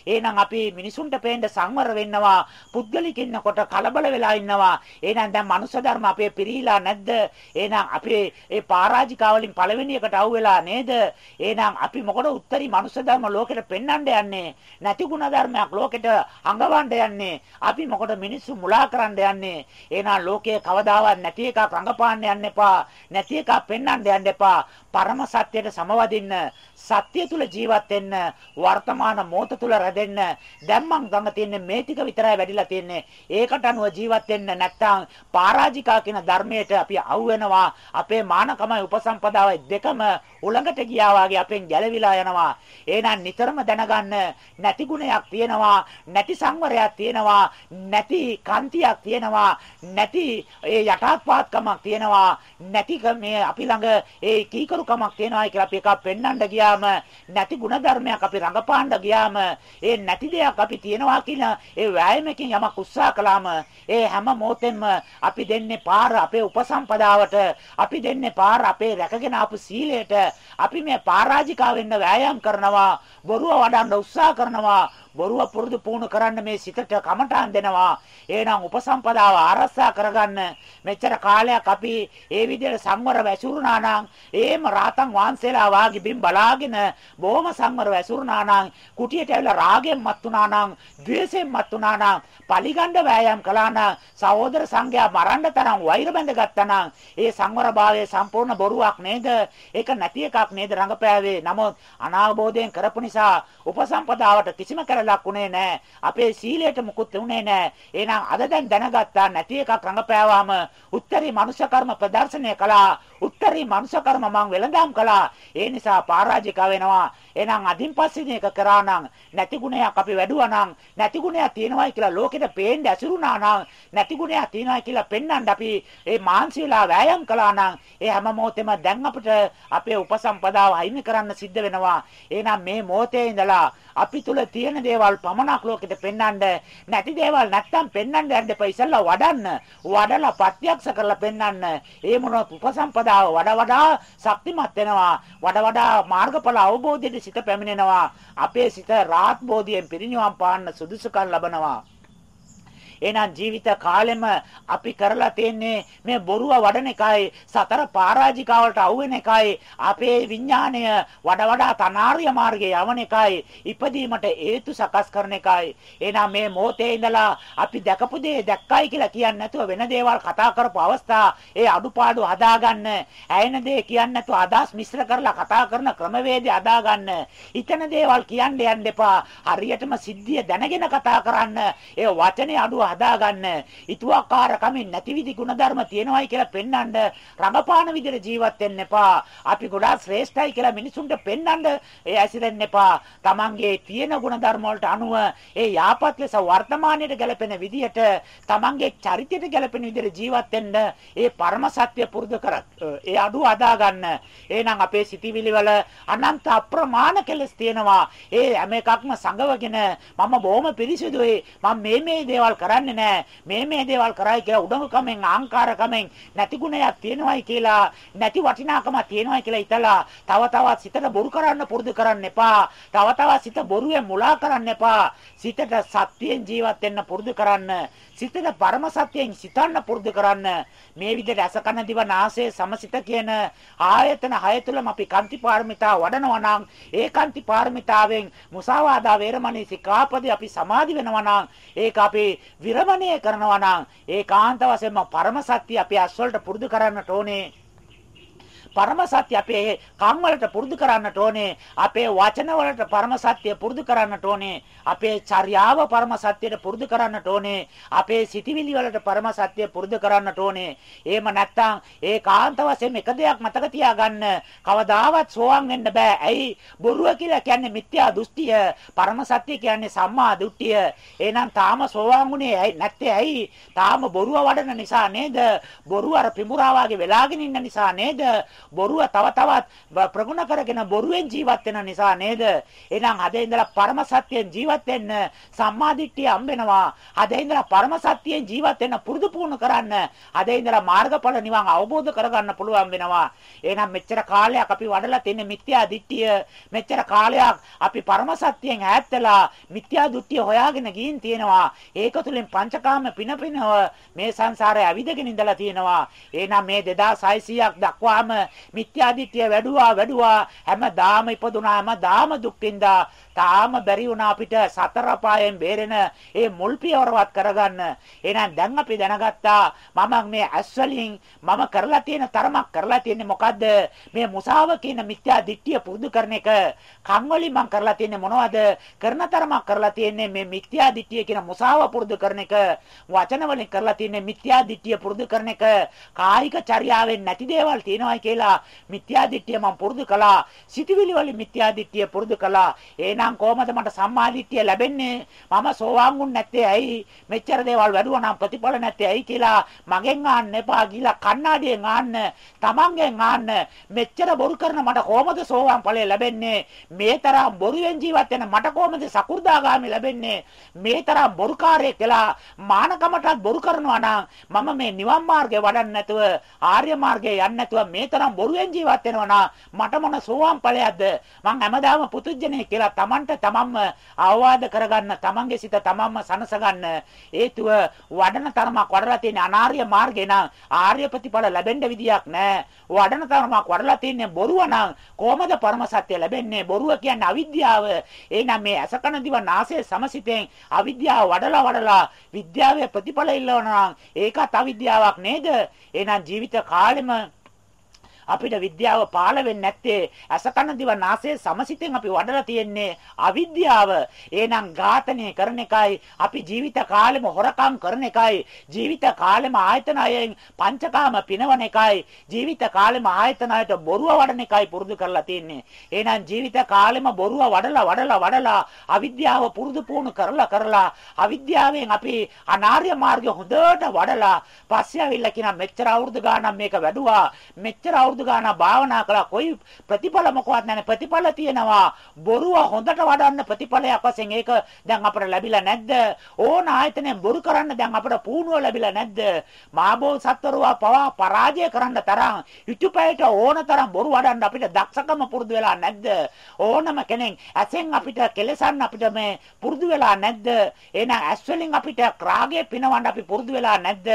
එහෙනම් අපි මිනිසුන්ට පේන්න සංවර වෙන්නවා. පුද්ගලික ඉන්නකොට කලබල වෙලා ඉන්නවා. එහෙනම් දැන් මනුෂ්‍ය ධර්ම අපේ පිරීලා නැද්ද? එහෙනම් අපි ඒ පරාජිකාවලින් පළවෙනි එකට අහුවෙලා නේද? එහෙනම් අපි මොකද උත්තරී මනුෂ්‍ය ධර්ම ලෝකෙට පෙන්වන්න යන්නේ? නැති ගුණ ධර්මයක් ලෝකෙට අඟවන්න යන්නේ? අපි මොකද මිනිස්සු මුලා කරන්න යන්නේ? එහෙනම් ලෝකයේ කවදාවත් නැති එකක් රඟපාන්න යන්න එපා. නැති එකක් පෙන්වන්න යන්න එපා. පරම සත්‍යයට සමවදින්න සත්‍ය තුල ජීවත් වෙන්න වර්තමාන මොහොත තුල රැඳෙන්න දැන් මං ගන්න තියෙන්නේ මේ ටික විතරයි වැඩිලා තියෙන්නේ ඒකට අනුව ජීවත් වෙන්න නැත්නම් පරාජිකා කියන ධර්මයට අපි අවු වෙනවා අපේ මානකමයි උපසම්පදාවයි දෙකම උලඟට ගියා වගේ අපෙන් ගැලවිලා යනවා එහෙනම් නිතරම දැනගන්න නැති ගුණයක් තියෙනවා නැති සංවරයක් තියෙනවා නැති කාන්තියක් තියෙනවා නැති ඒ යටාත්පාත්කමක් තියෙනවා. නැති මේ අපි ළඟ ඒ කීකරුකමක් තියෙනවා කියලා අපි එකක් පෙන්වන්න ගියා ගියාම නැති ಗುಣධර්මයක් අපි රඟපාන්න ගියාම ඒ නැති දෙයක් අපි තියනවා කියන ඒ වෑයමකින් යමක් උත්සාහ කළාම ඒ හැම මොහොතෙම අපි දෙන්නේ පාර අපේ උපසම්පදාවට අපි දෙන්නේ පාර අපේ රැකගෙන ආපු සීලයට අපි මේ පරාජිකා වෙන්න වෑයම් කරනවා බොරුව වඩන්න උත්සාහ කරනවා බොරුව පුරුදු පුහුණු කරන්න මේ සිතට කමටහන් දෙනවා. එහෙනම් උපසම්පදාව ආරක්ෂා කරගන්න මෙච්චර කාලයක් අපි ඒ විදිහට සංවර වැසුරුනා නම් එහෙම රාතන් වහන්සේලා වාගේ බිම් බලාගෙන බොහොම සංවර වැසුරුනා නම් කුටියට ඇවිල්ලා රාගෙන් මත් වුණා නම් ද්වේෂයෙන් මත් වුණා නම් පලිගණ්ඩ වෑයම් කළා නම් සහෝදර සංඝයා මරන්න තරම් වෛර බැඳගත්තා නම් ඒ සංවරභාවය සම්පූර්ණ බොරුවක් නේද? ඒක නැති එකක් නේද රංගපෑවේ. නමුත් අනාවබෝධයෙන් කරපු නිසා උපසම්පදාවට කිසිම කරලක් උනේ නැහැ. අපේ සීලයට මුකුත් උනේ නැහැ. එහෙනම් අද දැන් දැනගත්තා නැති එකක් රංගපෑවාම උත්තරී මනුෂ්‍ය කර්ම ප්‍රදර්ශනය කළා. උත්තරී මනුෂ්‍ය කර්ම මං වෙලඳාම් කළා. ඒ නිසා පරාජික වෙනවා. එහෙනම් අදින් පස්සේ මේක කරා නම් නැති ගුණයක් අපි වැඩුවා නම් නැති ගුණයක් තියෙනවායි කියලා ලෝකෙට පේන්න ඇසුරුනා නම් නැති ගුණයක් තියෙනවායි කියලා පෙන්වන්න අපි ඒ මාන්සියලා වෑයම් කළා නම් ඒ හැම මොහොතෙම දැන් අපිට අපේ උපසම්පදාව අයිමි කරන්න සිද්ධ වෙනවා. එහෙනම් මේ මොහොතේ ඉඳලා අපි තුල තියෙන දේවල් පමණක් ලෝකෙට පෙන්වන්න නැති දේවල් නැත්තම් පෙන්වන්න යන්න එපා. ඉස්සල්ලා වඩන්න. වඩලා ප්‍රත්‍යක්ෂ කරලා පෙන්වන්න. ඒ මොනවත් උපසම්පදාව වඩා වඩා ශක්තිමත් වෙනවා. වඩා වඩා මාර්ගඵල අවබෝධයට සිත පැමිණෙනවා. අපේ සිත රාත් බෝධියෙන් පිරිනිවන් පාන්න සුදුසුකම් ලබනවා. එහෙනම් ජීවිත කාලෙම අපි කරලා තියෙන්නේ මේ බොරුව වඩන එකයි සතර පරාජිකාවලට අවු වෙන එකයි අපේ විඥාණය වඩා වඩා තනාරිය මාර්ගයේ යවන එකයි ඉපදීමට හේතු සකස් කරන එකයි. එහෙනම් මේ මොහොතේ ඉඳලා අපි දැකපු දේ දැක්කයි කියලා කියන්නේ නැතුව වෙන දේවල් කතා කරපු අවස්ථා ඒ අඩුපාඩු හදාගන්න ඇයෙන දේ කියන්නේ නැතුව අදහස් මිශ්‍ර කරලා කතා කරන ක්‍රමවේදය හදාගන්න ඉතන දේවල් කියන්න යන්න එපා. හරියටම සිද්ධිය දැනගෙන කතා කරන්න. ඒ වචනේ අඩුව හදාගන්න ඉතුවාකාර කමින් නැති විදි ගුණධර්ම තියෙනවයි කියලා පෙන්වන්න රඟපාන විදිහට ජීවත් වෙන්න එපා. අපි ගොඩාක් ශ්‍රේෂ්ඨයි කියලා මිනිසුන්ට පෙන්වන්න ඒ ඇසිරෙන්න එපා. Tamange තියෙන ගුණධර්ම වලට අනුව ඒ යාපත් ලෙස වර්තමානයේ ගැලපෙන විදිහට Tamange චරිතයට ගැලපෙන විදිහට ජීවත් වෙන්න ඒ පරම සත්‍ය පුරුදු කරත් ඒ අඩුව අදාගන්න. එහෙනම් අපේ සිටිවිලි වල අනන්ත අප්‍රමාණ කෙලස් තියෙනවා. ඒ හැම එකක්ම සංගවගෙන මම බොහොම පිරිසිදුයි. මම මේ මේ දේවල් කරන්නේ හිතන්නේ නැහැ. මේ මේ දේවල් කරයි කියලා උඩඟුකමෙන් ආංකාරකමෙන් නැති ගුණයක් තියෙනවයි කියලා නැති වටිනාකමක් තියෙනවයි කියලා හිතලා තව තවත් සිතට බොරු කරන්න පුරුදු කරන්න එපා. තව තවත් සිත බොරුවෙන් මුලා කරන්න එපා. සිතට සත්‍යයෙන් ජීවත් වෙන්න පුරුදු කරන්න. සිතට පරම සත්‍යයෙන් සිතන්න පුරුදු කරන්න. මේ විදිහට අස කන දිව නාසය සමසිත කියන ආයතන හය තුලම අපි කාන්ති පාරමිතා වඩනවා නම් ඒ කාන්ති පාරමිතාවෙන් මුසාවාදා වේරමණී සිකාපදේ අපි සමාදි වෙනවා නම් ඒක අපි විරමණය කරනවා නම් ඒකාන්ත වශයෙන්ම පරම සත්‍ය අපි අස්වලට පුරුදු කරන්නට ඕනේ. පරම සත්‍ය අපේ කම් වලට පුරුදු කරන්නට ඕනේ. අපේ වචන වලට පරම සත්‍ය පුරුදු කරන්නට ඕනේ. අපේ චර්යාව පරම සත්‍යයට පුරුදු කරන්නට ඕනේ. අපේ සිතිවිලි වලට පරම සත්‍ය පුරුදු කරන්නට ඕනේ. එහෙම නැත්නම් ඒකාන්ත වශයෙන් එක දෙයක් මතක තියාගන්න. කවදාවත් සෝවන් වෙන්න බෑ. ඇයි? බොරුව කියලා කියන්නේ මිත්‍යා දෘෂ්ටිය. පරම සත්‍ය කියන්නේ සම්මා දෘෂ්ටිය. එහෙනම් තාම සෝවන් වුණේ නැත්තේ ඇයි? තාම බොරුව වඩන නිසා නේද? බොරුව අර පිමුරා වගේ වෙලාගෙන ඉන්න නිසා නේද? බොරුව තව තවත් ප්‍රගුණ කරගෙන බොරුවෙන් ජීවත් වෙන නිසා නේද? එහෙනම් අද ඉඳලා පරම සත්‍යයෙන් ජීවත් වෙන්න සම්මාදිට්ඨිය හම්බෙනවා. අද ඉඳලා පරම සත්‍යයෙන් ජීවත් වෙන්න පුරුදු පුහුණු කරන්න. අද ඉඳලා මාර්ගඵල නිවන් අවබෝධ කරගන්න පුළුවන් වෙනවා. එහෙනම් මෙච්චර කාලයක් අපි වඩලා තියෙන මිත්‍යා දිට්ඨිය මෙච්චර කාලයක් අපි පරම සත්‍යයෙන් ඈත් වෙලා මිත්‍යා දෘෂ්ටිය හොයාගෙන ගින් තියෙනවා. ඒක තුලින් පංචකාම පිනපිනව මේ සංසාරේ ඇවිදගෙන ඉඳලා තියෙනවා. එහෙනම් මේ 2600ක් දක්වාම මිත්‍යාදිත්‍ය වැඩුවා වැඩුවා. හැමදාම ඉපදුනා හැමදාම දුක් විඳා. තාම බැරි වුණා අපිට සතර පායෙන් බේරෙන ඒ මුල් පියවරවත් කරගන්න. එහෙනම් දැන් අපි දැනගත්තා මම මේ ඇස් වලින් මම කරලා තියෙන තරමක් කරලා තියෙන්නේ මොකද්ද? මේ මුසාව කියන මිත්‍යා දිට්ඨිය පුරුදු කරන එක. කන් වලින් මම කරලා තියෙන්නේ මොනවද? කරන තරමක් කරලා තියෙන්නේ මේ මිත්‍යා දිට්ඨිය කියන මුසාව පුරුදු කරන එක. වචන වලින් කරලා තියෙන්නේ මිත්‍යා දිට්ඨිය පුරුදු කරන එක. කායික චර්යාවෙන් නැති දේවල් තියෙනවායි කියලා මිත්‍යා දිට්ඨිය මම පුරුදු කළා. සිතවිලි වලින් මිත්‍යා දිට්ඨිය පුරුදු කළා. එහෙනම් එහෙනම් කොහමද මට සම්මාදිට්ඨිය ලැබෙන්නේ? මම සෝවාන් වුන් නැත්තේ ඇයි? මෙච්චර දේවල් වැඩුවා නම් ප්‍රතිඵල නැත්තේ ඇයි කියලා මගෙන් ආන්න එපා කියලා කණ්ණාඩියෙන් ආන්න, තමන්ගෙන් ආන්න. මෙච්චර බොරු කරන මට කොහමද සෝවාන් ඵලය ලැබෙන්නේ? මේ තරම් බොරුවෙන් ජීවත් වෙන මට කොහමද සකු르දාගාමි ලැබෙන්නේ? මේ තරම් බොරුකාරයෙක් කියලා මානකමටත් බොරු කරනවා නම් මම මේ නිවන් මාර්ගේ වඩන්නේ නැතුව ආර්ය මාර්ගේ යන්නේ නැතුව මේ තරම් බොරුවෙන් ජීවත් වෙනවා නම් මට මොන සෝවාන් ඵලයක්ද? මං හැමදාම පුතුජනේ කියලා තම තමන්ට තමන්ම අවවාද කරගන්න තමන්ගේ සිත තමන්ම සනස ගන්න හේතුව වඩන තරමක් වඩලා තියෙන අනාර්ය මාර්ගේ නම් ආර්ය ප්‍රතිඵල ලැබෙන්න විදියක් නැහැ වඩන තරමක් වඩලා තියෙන බොරුව නම් කොහමද පරම සත්‍ය ලැබෙන්නේ? බොරුව කියන්නේ අවිද්‍යාව. එහෙනම් මේ අසකන දිව නාසය සමසිතෙන් අවිද්‍යාව වඩලා වඩලා විද්‍යාවේ ප්‍රතිඵල ඉල්ලනවා නම් ඒකත් අවිද්‍යාවක් නේද? එහෙනම් ජීවිත කාලෙම අපිට විද්‍යාව පාළ වෙන්නේ නැත්තේ අසකන දිව නාසය සමසිතෙන් අපි වඩලා තියෙන්නේ අවිද්‍යාව. එහෙනම් ඝාතනය කරන එකයි අපි ජීවිත කාලෙම හොරකම් කරන එකයි ජීවිත කාලෙම ආයතන අයෙන් පංචකාම පිනවන එකයි ජීවිත කාලෙම ආයතන අයට බොරුව වඩන එකයි පුරුදු කරලා තියෙන්නේ. එහෙනම් ජීවිත කාලෙම බොරුව වඩලා වඩලා වඩලා අවිද්‍යාව පුරුදු පුහුණු කරලා කරලා අවිද්‍යාවෙන් අපි අනාර්ය මාර්ගය හොඳට වඩලා පස්සේ ආවිල්ලා කියන මෙච්චර අවුරුදු ගාණක් මේක වැඩුවා මෙච්චර අවුරුදු ගාණක් භාවනා කළා. කොයි ප්‍රතිඵල මොකවත් නැහැ. ප්‍රතිඵල තියෙනවා. බොරුව හොඳට වඩන්න ප්‍රතිඵලයක් වශයෙන් ඒක දැන් අපට ලැබිලා නැද්ද? ඕන ආයතනයෙන් බොරු කරන්න දැන් අපට පුහුණුව ලැබිලා නැද්ද? මාබෝ සත්වරුවා පවා පරාජය කරන්න තරම් හිතුපැයට ඕන තරම් බොරු වඩන්න අපිට දක්ෂකම පුරුදු වෙලා නැද්ද? ඕනම කෙනෙක් ඇසෙන් අපිට කෙලසන්න අපිට මේ පුරුදු වෙලා නැද්ද? එහෙනම් ඇස් වලින් අපිට රාගය පිනවන්න අපි පුරුදු වෙලා නැද්ද?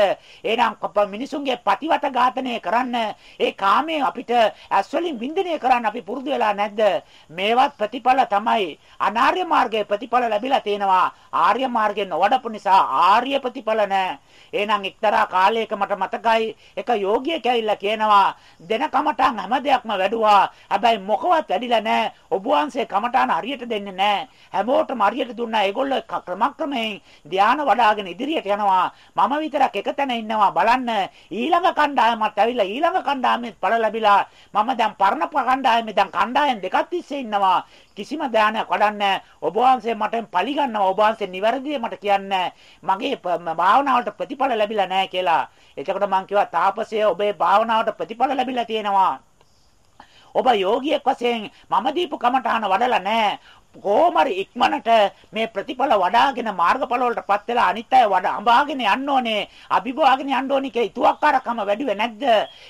එහෙනම් මිනිසුන්ගේ පතිවත ඝාතනය කරන්න ඒ කාම කාමයේ අපිට ඇස් වලින් වින්දනය කරන්න අපි පුරුදු වෙලා නැද්ද? මේවත් ප්‍රතිඵල තමයි. අනාර්ය මාර්ගයේ ප්‍රතිඵල ලැබිලා තියෙනවා. ආර්ය මාර්ගයේ නොවඩපු නිසා ආර්ය ප්‍රතිඵල නැහැ. එහෙනම් එක්තරා කාලයක මට මතකයි එක යෝගියෙක් ඇවිල්ලා කියනවා දෙන කමටන් හැම දෙයක්ම වැඩුවා. හැබැයි මොකවත් වැඩිලා නැහැ. ඔබ වහන්සේ කමටාන හරියට දෙන්නේ නැහැ. හැමෝටම හරියට දුන්නා. ඒගොල්ලෝ ක්‍රමක්‍රමයෙන් ධානය වඩ아가ගෙන ඉදිරියට යනවා. මම විතරක් එක තැන ඉන්නවා බලන්න. ඊළඟ කණ්ඩායමත් ඇවිල්ලා ඊළඟ කණ්ඩායමෙත් ඵල ලැබිලා මම දැන් පරණ කණ්ඩායමේ දැන් කණ්ඩායම් දෙකක් තිස්සේ ඉන්නවා. කිසිම දානයක් වඩන්නේ ඔබ වහන්සේ මට පලි ගන්නවා. ඔබ වහන්සේ නිවැරදිව මට කියන්නේ මගේ භාවනාවට ප්‍රතිඵල ලැබිලා නැහැ කියලා. එතකොට මං කිව්වා තාපසය ඔබේ භාවනාවට ප්‍රතිඵල ලැබිලා තියෙනවා. ඔබ යෝගියෙක් වශයෙන් මම දීපු කමඨාන වඩලා නැහැ. කොහොමරි ඉක්මනට මේ ප්‍රතිඵල වඩාගෙන මාර්ගඵල වලටපත් වෙලා අනිත් අය වඩා අඹාගෙන යන්න ඕනේ අභිභවාගෙන යන්න ඕනේ කියලා ඊතුවක්කාරකම වැඩිවේ නැද්ද?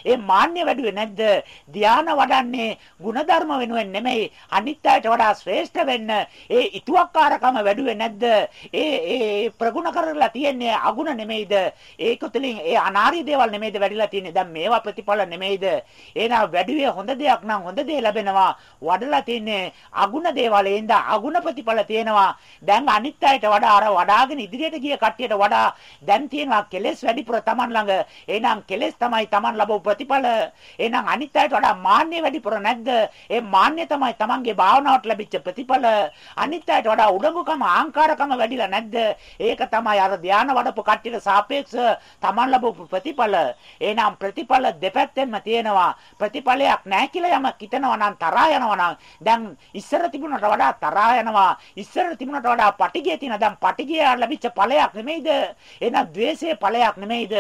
ඒ මාන්නය වැඩිවේ නැද්ද? ධානා වඩන්නේ ಗುಣධර්ම වෙනුවෙන් නෙමෙයි අනිත් අයට වඩා ශ්‍රේෂ්ඨ වෙන්න ඒ ඊතුවක්කාරකම වැඩිවේ නැද්ද? ඒ ඒ ප්‍රගුණ කරලා තියෙන්නේ අගුණ නෙමෙයිද? ඒක තුළින් ඒ අනාර්ය දේවල් නෙමෙයිද වැඩිලා තියෙන්නේ? දැන් මේවා ප්‍රතිඵල නෙමෙයිද? එහෙනම් වැඩිවේ හොඳ දෙයක් නම් හොඳ දේ ලැබෙනවා. වඩලා තියෙන්නේ අගුණ දේවල්. එඳ අගුණ ප්‍රතිඵල තියෙනවා. දැන් අනිත් අයට වඩා අර වඩාගෙන ඉදිරියට ගිය කට්ටියට වඩා දැන් තියෙනවා කෙලෙස් වැඩිපුර Taman ළඟ. එහෙනම් කෙලෙස් තමයි Taman ලැබු ප්‍රතිඵල. එහෙනම් අනිත් අයට වඩා මාන්නය වැඩිපුර නැද්ද? ඒ මාන්නය තමයි Tamanගේ භාවනාවට ලැබිච්ච ප්‍රතිඵල. අනිත් අයට වඩා උඩඟුකම ආංකාරකම වැඩිලා නැද්ද? ඒක තමයි අර ධානා වඩපු කට්ටියට සාපේක්ෂව Taman ලැබු ප්‍රතිඵල. එහෙනම් ප්‍රතිඵල දෙපැත්තෙන්ම තියෙනවා. ප්‍රතිඵලයක් නැහැ කියලා යමක් හිතනවා නම් තරහා යනවා නම් දැන් ඉස්සර තිබුණට වඩා තරහා යනවා. ඉස්සර තිබුණට වඩා පටිගිය තියෙන දැන් පටිගිය ලැබිච්ච ඵලයක් නෙමෙයිද? එහෙනම් द्वේෂයේ ඵලයක් නෙමෙයිද?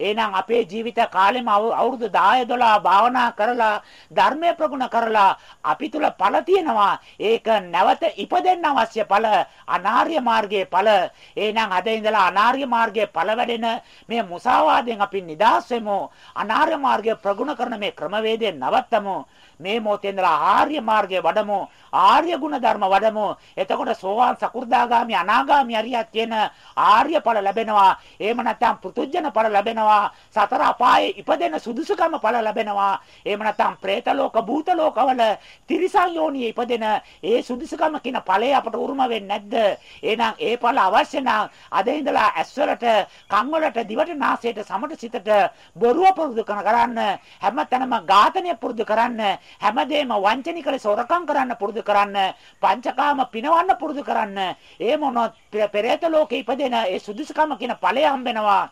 එහෙනම් අපේ ජීවිත කාලෙම අවුරුදු 10 12 භාවනා කරලා ධර්මය ප්‍රගුණ කරලා අපි තුල ඵල තියෙනවා. ඒක නැවත ඉපදෙන්න අවශ්‍ය ඵල අනාර්ය මාර්ගයේ ඵල. එහෙනම් අද ඉඳලා අනාර්ය මාර්ගයේ ඵල වැඩෙන මේ මුසාවාදයෙන් අපි නිදහස් වෙමු. අනාර්ය මාර්ගය ප්‍රගුණ කරන මේ ක්‍රමවේදය නවත්තමු. මේ මොහොතේ ඉඳලා ආර්ය මාර්ගයේ වඩමු ආර්ය ගුණ ධර්ම වඩමු. එතකොට සෝවාන් සකු르දාගාමි අනාගාමි අරියක් තියෙන ආර්ය ඵල ලැබෙනවා. එහෙම නැත්නම් පුතුජන ඵල ලැබෙනවා. සතර අපායේ ඉපදෙන සුදුසුකම ඵල ලැබෙනවා. එහෙම නැත්නම් പ്രേත ලෝක භූත ලෝකවල තිරිසන් යෝනියේ ඉපදෙන ඒ සුදුසුකම කියන ඵලය අපට උරුම වෙන්නේ නැද්ද? එහෙනම් ඒ ඵල අවශ්‍ය නම් අද ඉඳලා ඇස්වලට කන්වලට දිවට නාසයට සමට සිතට බොරුව පුරුදු කරන්න හැම තැනම ඝාතනය පුරුදු කරන්න හැමදේම වංචනික ලෙස හොරකම් කරන්න පුරුදු කරන්න පංචකාම පිනවන්න පුරුදු කරන්න. ඒ මොනොත් පෙරේත ලෝකේ ඉපදෙන ඒ සුදුසුකම කියන ඵලය හම්බෙනවා.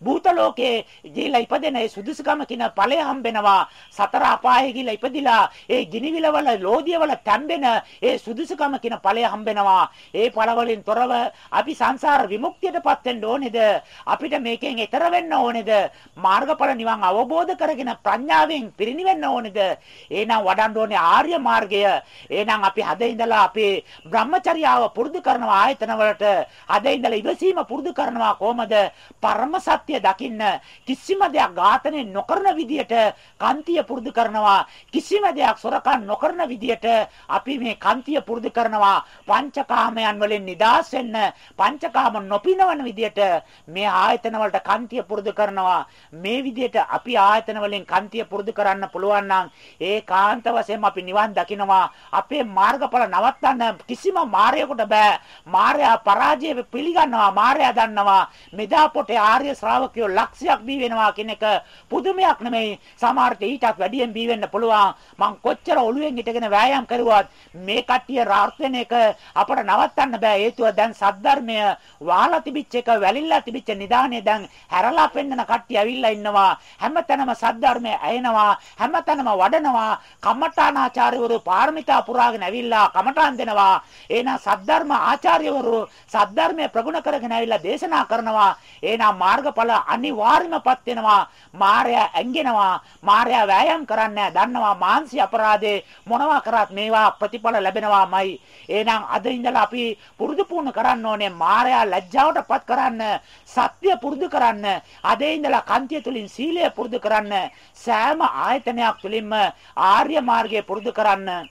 භූත ලෝකයේ ගිහිලා ඉපදෙන ඒ සුදුසුකම කියන ඵලය හම්බෙනවා. සතර අපායේ ගිහිලා ඉපදිලා ඒ ගිනිවිලවල ලෝදියවල තැම්බෙන ඒ සුදුසුකම කියන ඵලය හම්බෙනවා. ඒ ඵල වලින් තොරව අපි සංසාර විමුක්තියටපත් වෙන්න ඕනේද? අපිට මේකෙන් එතර වෙන්න ඕනේද? මාර්ගඵල නිවන් අවබෝධ කරගෙන ප්‍රඥාවෙන් පිරිනිවෙන්න ඕනේද? එහෙනම් වඩන්න ඕනේ ආර්ය මාර්ගය. එහෙනම් අපි හද ඉඳලා අපේ බ්‍රහ්මචර්යාව පුරුදු කරනවා ආයතන වලට. හද ඉඳලා ඉවසීම පුරුදු කරනවා කොහමද? පරම සත්‍ය සත්‍ය දකින්න කිසිම දෙයක් ඝාතනය නොකරන විදියට කාන්තිය පුරුදු කරනවා. කිසිම දෙයක් සොරකම් නොකරන විදියට අපි මේ කාන්තිය පුරුදු කරනවා. පංචකාමයන් වලින් නිදහස් වෙන්න පංචකාම නොපිනවන විදියට මේ ආයතන වලට කාන්තිය පුරුදු කරනවා. මේ විදියට අපි ආයතන වලින් කාන්තිය පුරුදු කරන්න පුළුවන් නම් ඒ කාන්ත වශයෙන් අපි නිවන් දකිනවා. අපේ මාර්ගඵල නවත්තන්න කිසිම මායයකට බෑ. මායя පරාජය පිළිගන්නවා මායя දන්නවා. මෙදා පොටේ ආර්ය ශ්‍රා ශ්‍රාවකයෝ ලක්ෂයක් බී වෙනවා කියන එක පුදුමයක් නෙමෙයි. සමහරට ඊටත් වැඩියෙන් බී වෙන්න පුළුවන්. මං කොච්චර ඔළුවෙන් හිටගෙන වෑයම් කරුවත් මේ කට්ටිය රාර්ථ වෙන එක අපට නවත්තන්න බෑ. හේතුව දැන් සද්ධර්මය වහලා තිබිච්ච එක වැලිලා තිබිච්ච නිදානේ දැන් හැරලා පෙන්නන කට්ටිය ඇවිල්ලා ඉන්නවා. හැමතැනම සද්ධර්මය ඇහෙනවා. හැමතැනම වඩනවා. කම්මඨානාචාර්යවරු පාරමිතා පුරාගෙන ඇවිල්ලා කමඨාන් දෙනවා. එහෙනම් සද්ධර්ම ආචාර්යවරු සද්ධර්මය ප්‍රගුණ කරගෙන ඇවිල්ලා දේශනා කරනවා. එහෙනම් මාර්ගඵල ඵල අනිවාර්යමපත් වෙනවා. මායя ඇඟෙනවා. මායя වෑයම් කරන්නේ දන්නවා. මාංශي අපරාධේ මොනවා කරත් මේවා ප්‍රතිඵල ලැබෙනවාමයි. එහෙනම් අද ඉඳලා අපි පුරුදු පුහුණු කරන්න ඕනේ මායя ලැජ්ජාවටපත් කරන්න සත්‍ය පුරුදු කරන්න. අද ඉඳලා කන්තිය තුලින් සීලය පුරුදු කරන්න. සෑම ආයතනයක් තුලින්ම ආර්ය මාර්ගය පුරුදු කරන්න.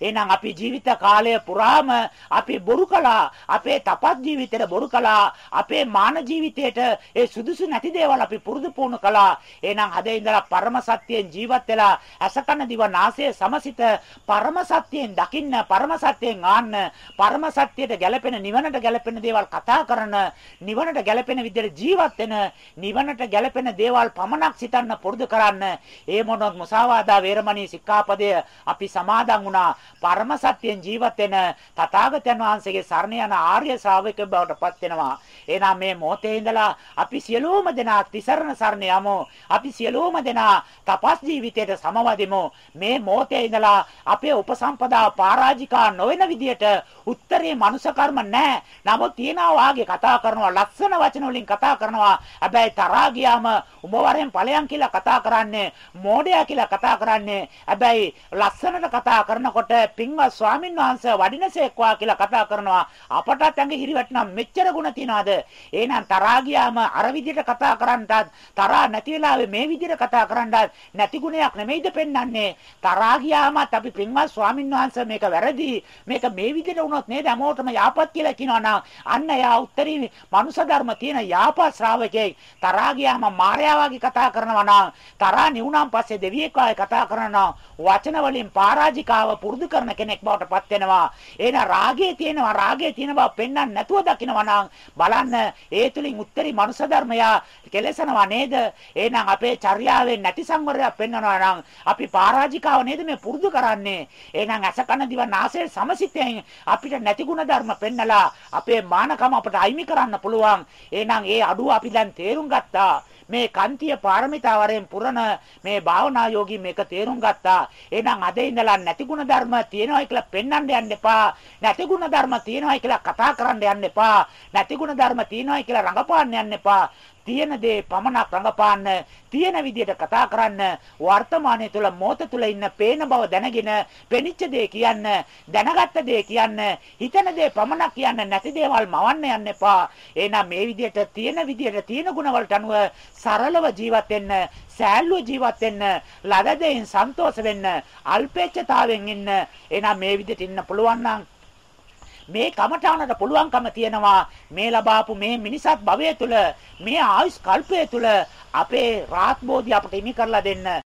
එහෙනම් අපි ජීවිත කාලය පුරාම අපි බොරු කළා. අපේ තපත් ජීවිතේට බොරු කළා. අපේ මාන ජීවිතේට ඒ සුදුසු නැති දේවල් අපි පුරුදු පුහුණු කළා. එහෙනම් අද ඉඳලා පරම සත්‍යයෙන් ජීවත් වෙලා අසකන දිව නාසය සමසිත පරම සත්‍යයෙන් දකින්න පරම සත්‍යයෙන් ආන්න පරම සත්‍යයට ගැලපෙන නිවනට ගැලපෙන දේවල් කතා කරන නිවනට ගැලපෙන විදිහට ජීවත් වෙන නිවනට ගැලපෙන දේවල් පමණක් සිතන්න පුරුදු කරන්න. ඒ මොනොත් මුසාවාදා වේරමණී සික්ඛාපදය අපි සමාදන් වුණා. පරම සත්‍යයෙන් ජීවත් වෙන තථාගතයන් වහන්සේගේ සරණ යන ආර්ය ශ්‍රාවක බවට පත් වෙනවා. එහෙනම් මේ මොහොතේ ඉඳලා අපි සියලුම දෙනා තිසරණ සරණ යමු. අපි සියලුම දෙනා තපස් ජීවිතයට සමවදිමු. මේ මොහොතේ ඉඳලා අපේ උපසම්පදා පරාජිකා නොවන විදියට උත්තරේ මනුෂ්‍ය කර්ම නැහැ. නමුත් තියනවා වාගේ කතා කරනවා ලස්සන වචන වලින් කතා කරනවා. හැබැයි තරහා ගියාම උඹ වරෙන් ඵලයන් කියලා කතා කරන්නේ මෝඩයා කියලා කතා කරන්නේ. හැබැයි ලස්සනට කතා කරනකොට පින්වත් ස්වාමින් වහන්සේ වඩිනසේක්වා කියලා කතා කරනවා. අපටත් ඇඟ හිරිවැටනම් මෙච්චර ಗುಣ තියනවාද? එහෙනම් තරහා ගියාම අර විදිහට කතා කරන්නටත් තරහා නැති වෙලාවේ මේ විදිහට කතා කරන්නටත් නැති ගුණයක් නෙමෙයිද පෙන්වන්නේ. තරහා ගියාමත් අපි පින්වත් ස්වාමින් වහන්සේ මේක වැරදි. මේක මේ විදිහට වුණොත් නේද හැමෝටම යාපත් කියලා කියනවා නම් අන්න යා උත්තරී මනුෂ්‍ය ධර්ම තියෙන යාපත් ශ්‍රාවකයෙක් තරහා ගියාම මායාව වගේ කතා කරනවා නම් තරහා නිවුණාන් පස්සේ දෙවියෙක් වගේ කතා කරනවා වචන වලින් පරාජිකාව පුරුදු කරන කෙනෙක් බවට පත් වෙනවා. එහෙනම් රාගයේ තියෙනවා රාගයේ තියෙන බව පෙන්වන්න නැතුව දකිනවා නම් බලන්න ඒ තුලින් උත්තරී මනුෂ්‍ය ධර්මය කෙලසනවා නේද? එහෙනම් අපේ චර්යාවෙන් නැති සංවරයක් පෙන්වනවා නම් අපි පරාජිකාව නේද මේ පුරුදු කරන්නේ? එහෙනම් අසකන දිව නාසය සමසිතෙන් අපිට නැති ගුණ ධර්ම පෙන්නලා අපේ මානකම අපට අයිමි කරන්න පුළුවන්. එහෙනම් ඒ අඩුව අපි දැන් තේරුම් ගත්තා. මේ කන්තිය පාරමිතා වරෙන් පුරන මේ භාවනා යෝගී මේක තේරුම් ගත්තා. එහෙනම් අද ඉඳලා නැති ගුණ ධර්ම තියෙනවා කියලා පෙන්වන්න යන්න එපා. නැති ගුණ ධර්ම තියෙනවා කියලා කතා කරන්න යන්න එපා. නැති ගුණ ධර්ම තියෙනවා කියලා රඟපාන්න යන්න එපා. තියෙන දේ පමණක් රඟපාන්න තියෙන විදිහට කතා කරන්න වර්තමානයේ තුල මොහොත තුල ඉන්න පේන බව දැනගෙන පෙනිච්ච දේ කියන්න දැනගත්ත දේ කියන්න හිතන දේ පමණක් කියන්න නැති දේවල් මවන්න යන්න එපා. එහෙනම් මේ විදිහට තියෙන විදිහට තියෙන ගුණවලට අනුව සරලව ජීවත් වෙන්න සෑල්ලුව ජීවත් වෙන්න ලද දෙයින් සන්තෝෂ වෙන්න අල්පේච්ඡතාවෙන් ඉන්න. එහෙනම් මේ විදිහට ඉන්න පුළුවන් නම් මේ කමඨානට පුළුවන්කම තියෙනවා. මේ ලබාපු මේ මිනිසත් භවය තුළ මේ ආයුෂ් කල්පය තුළ අපේ රාත් බෝධි අපට හිමි කරලා දෙන්න.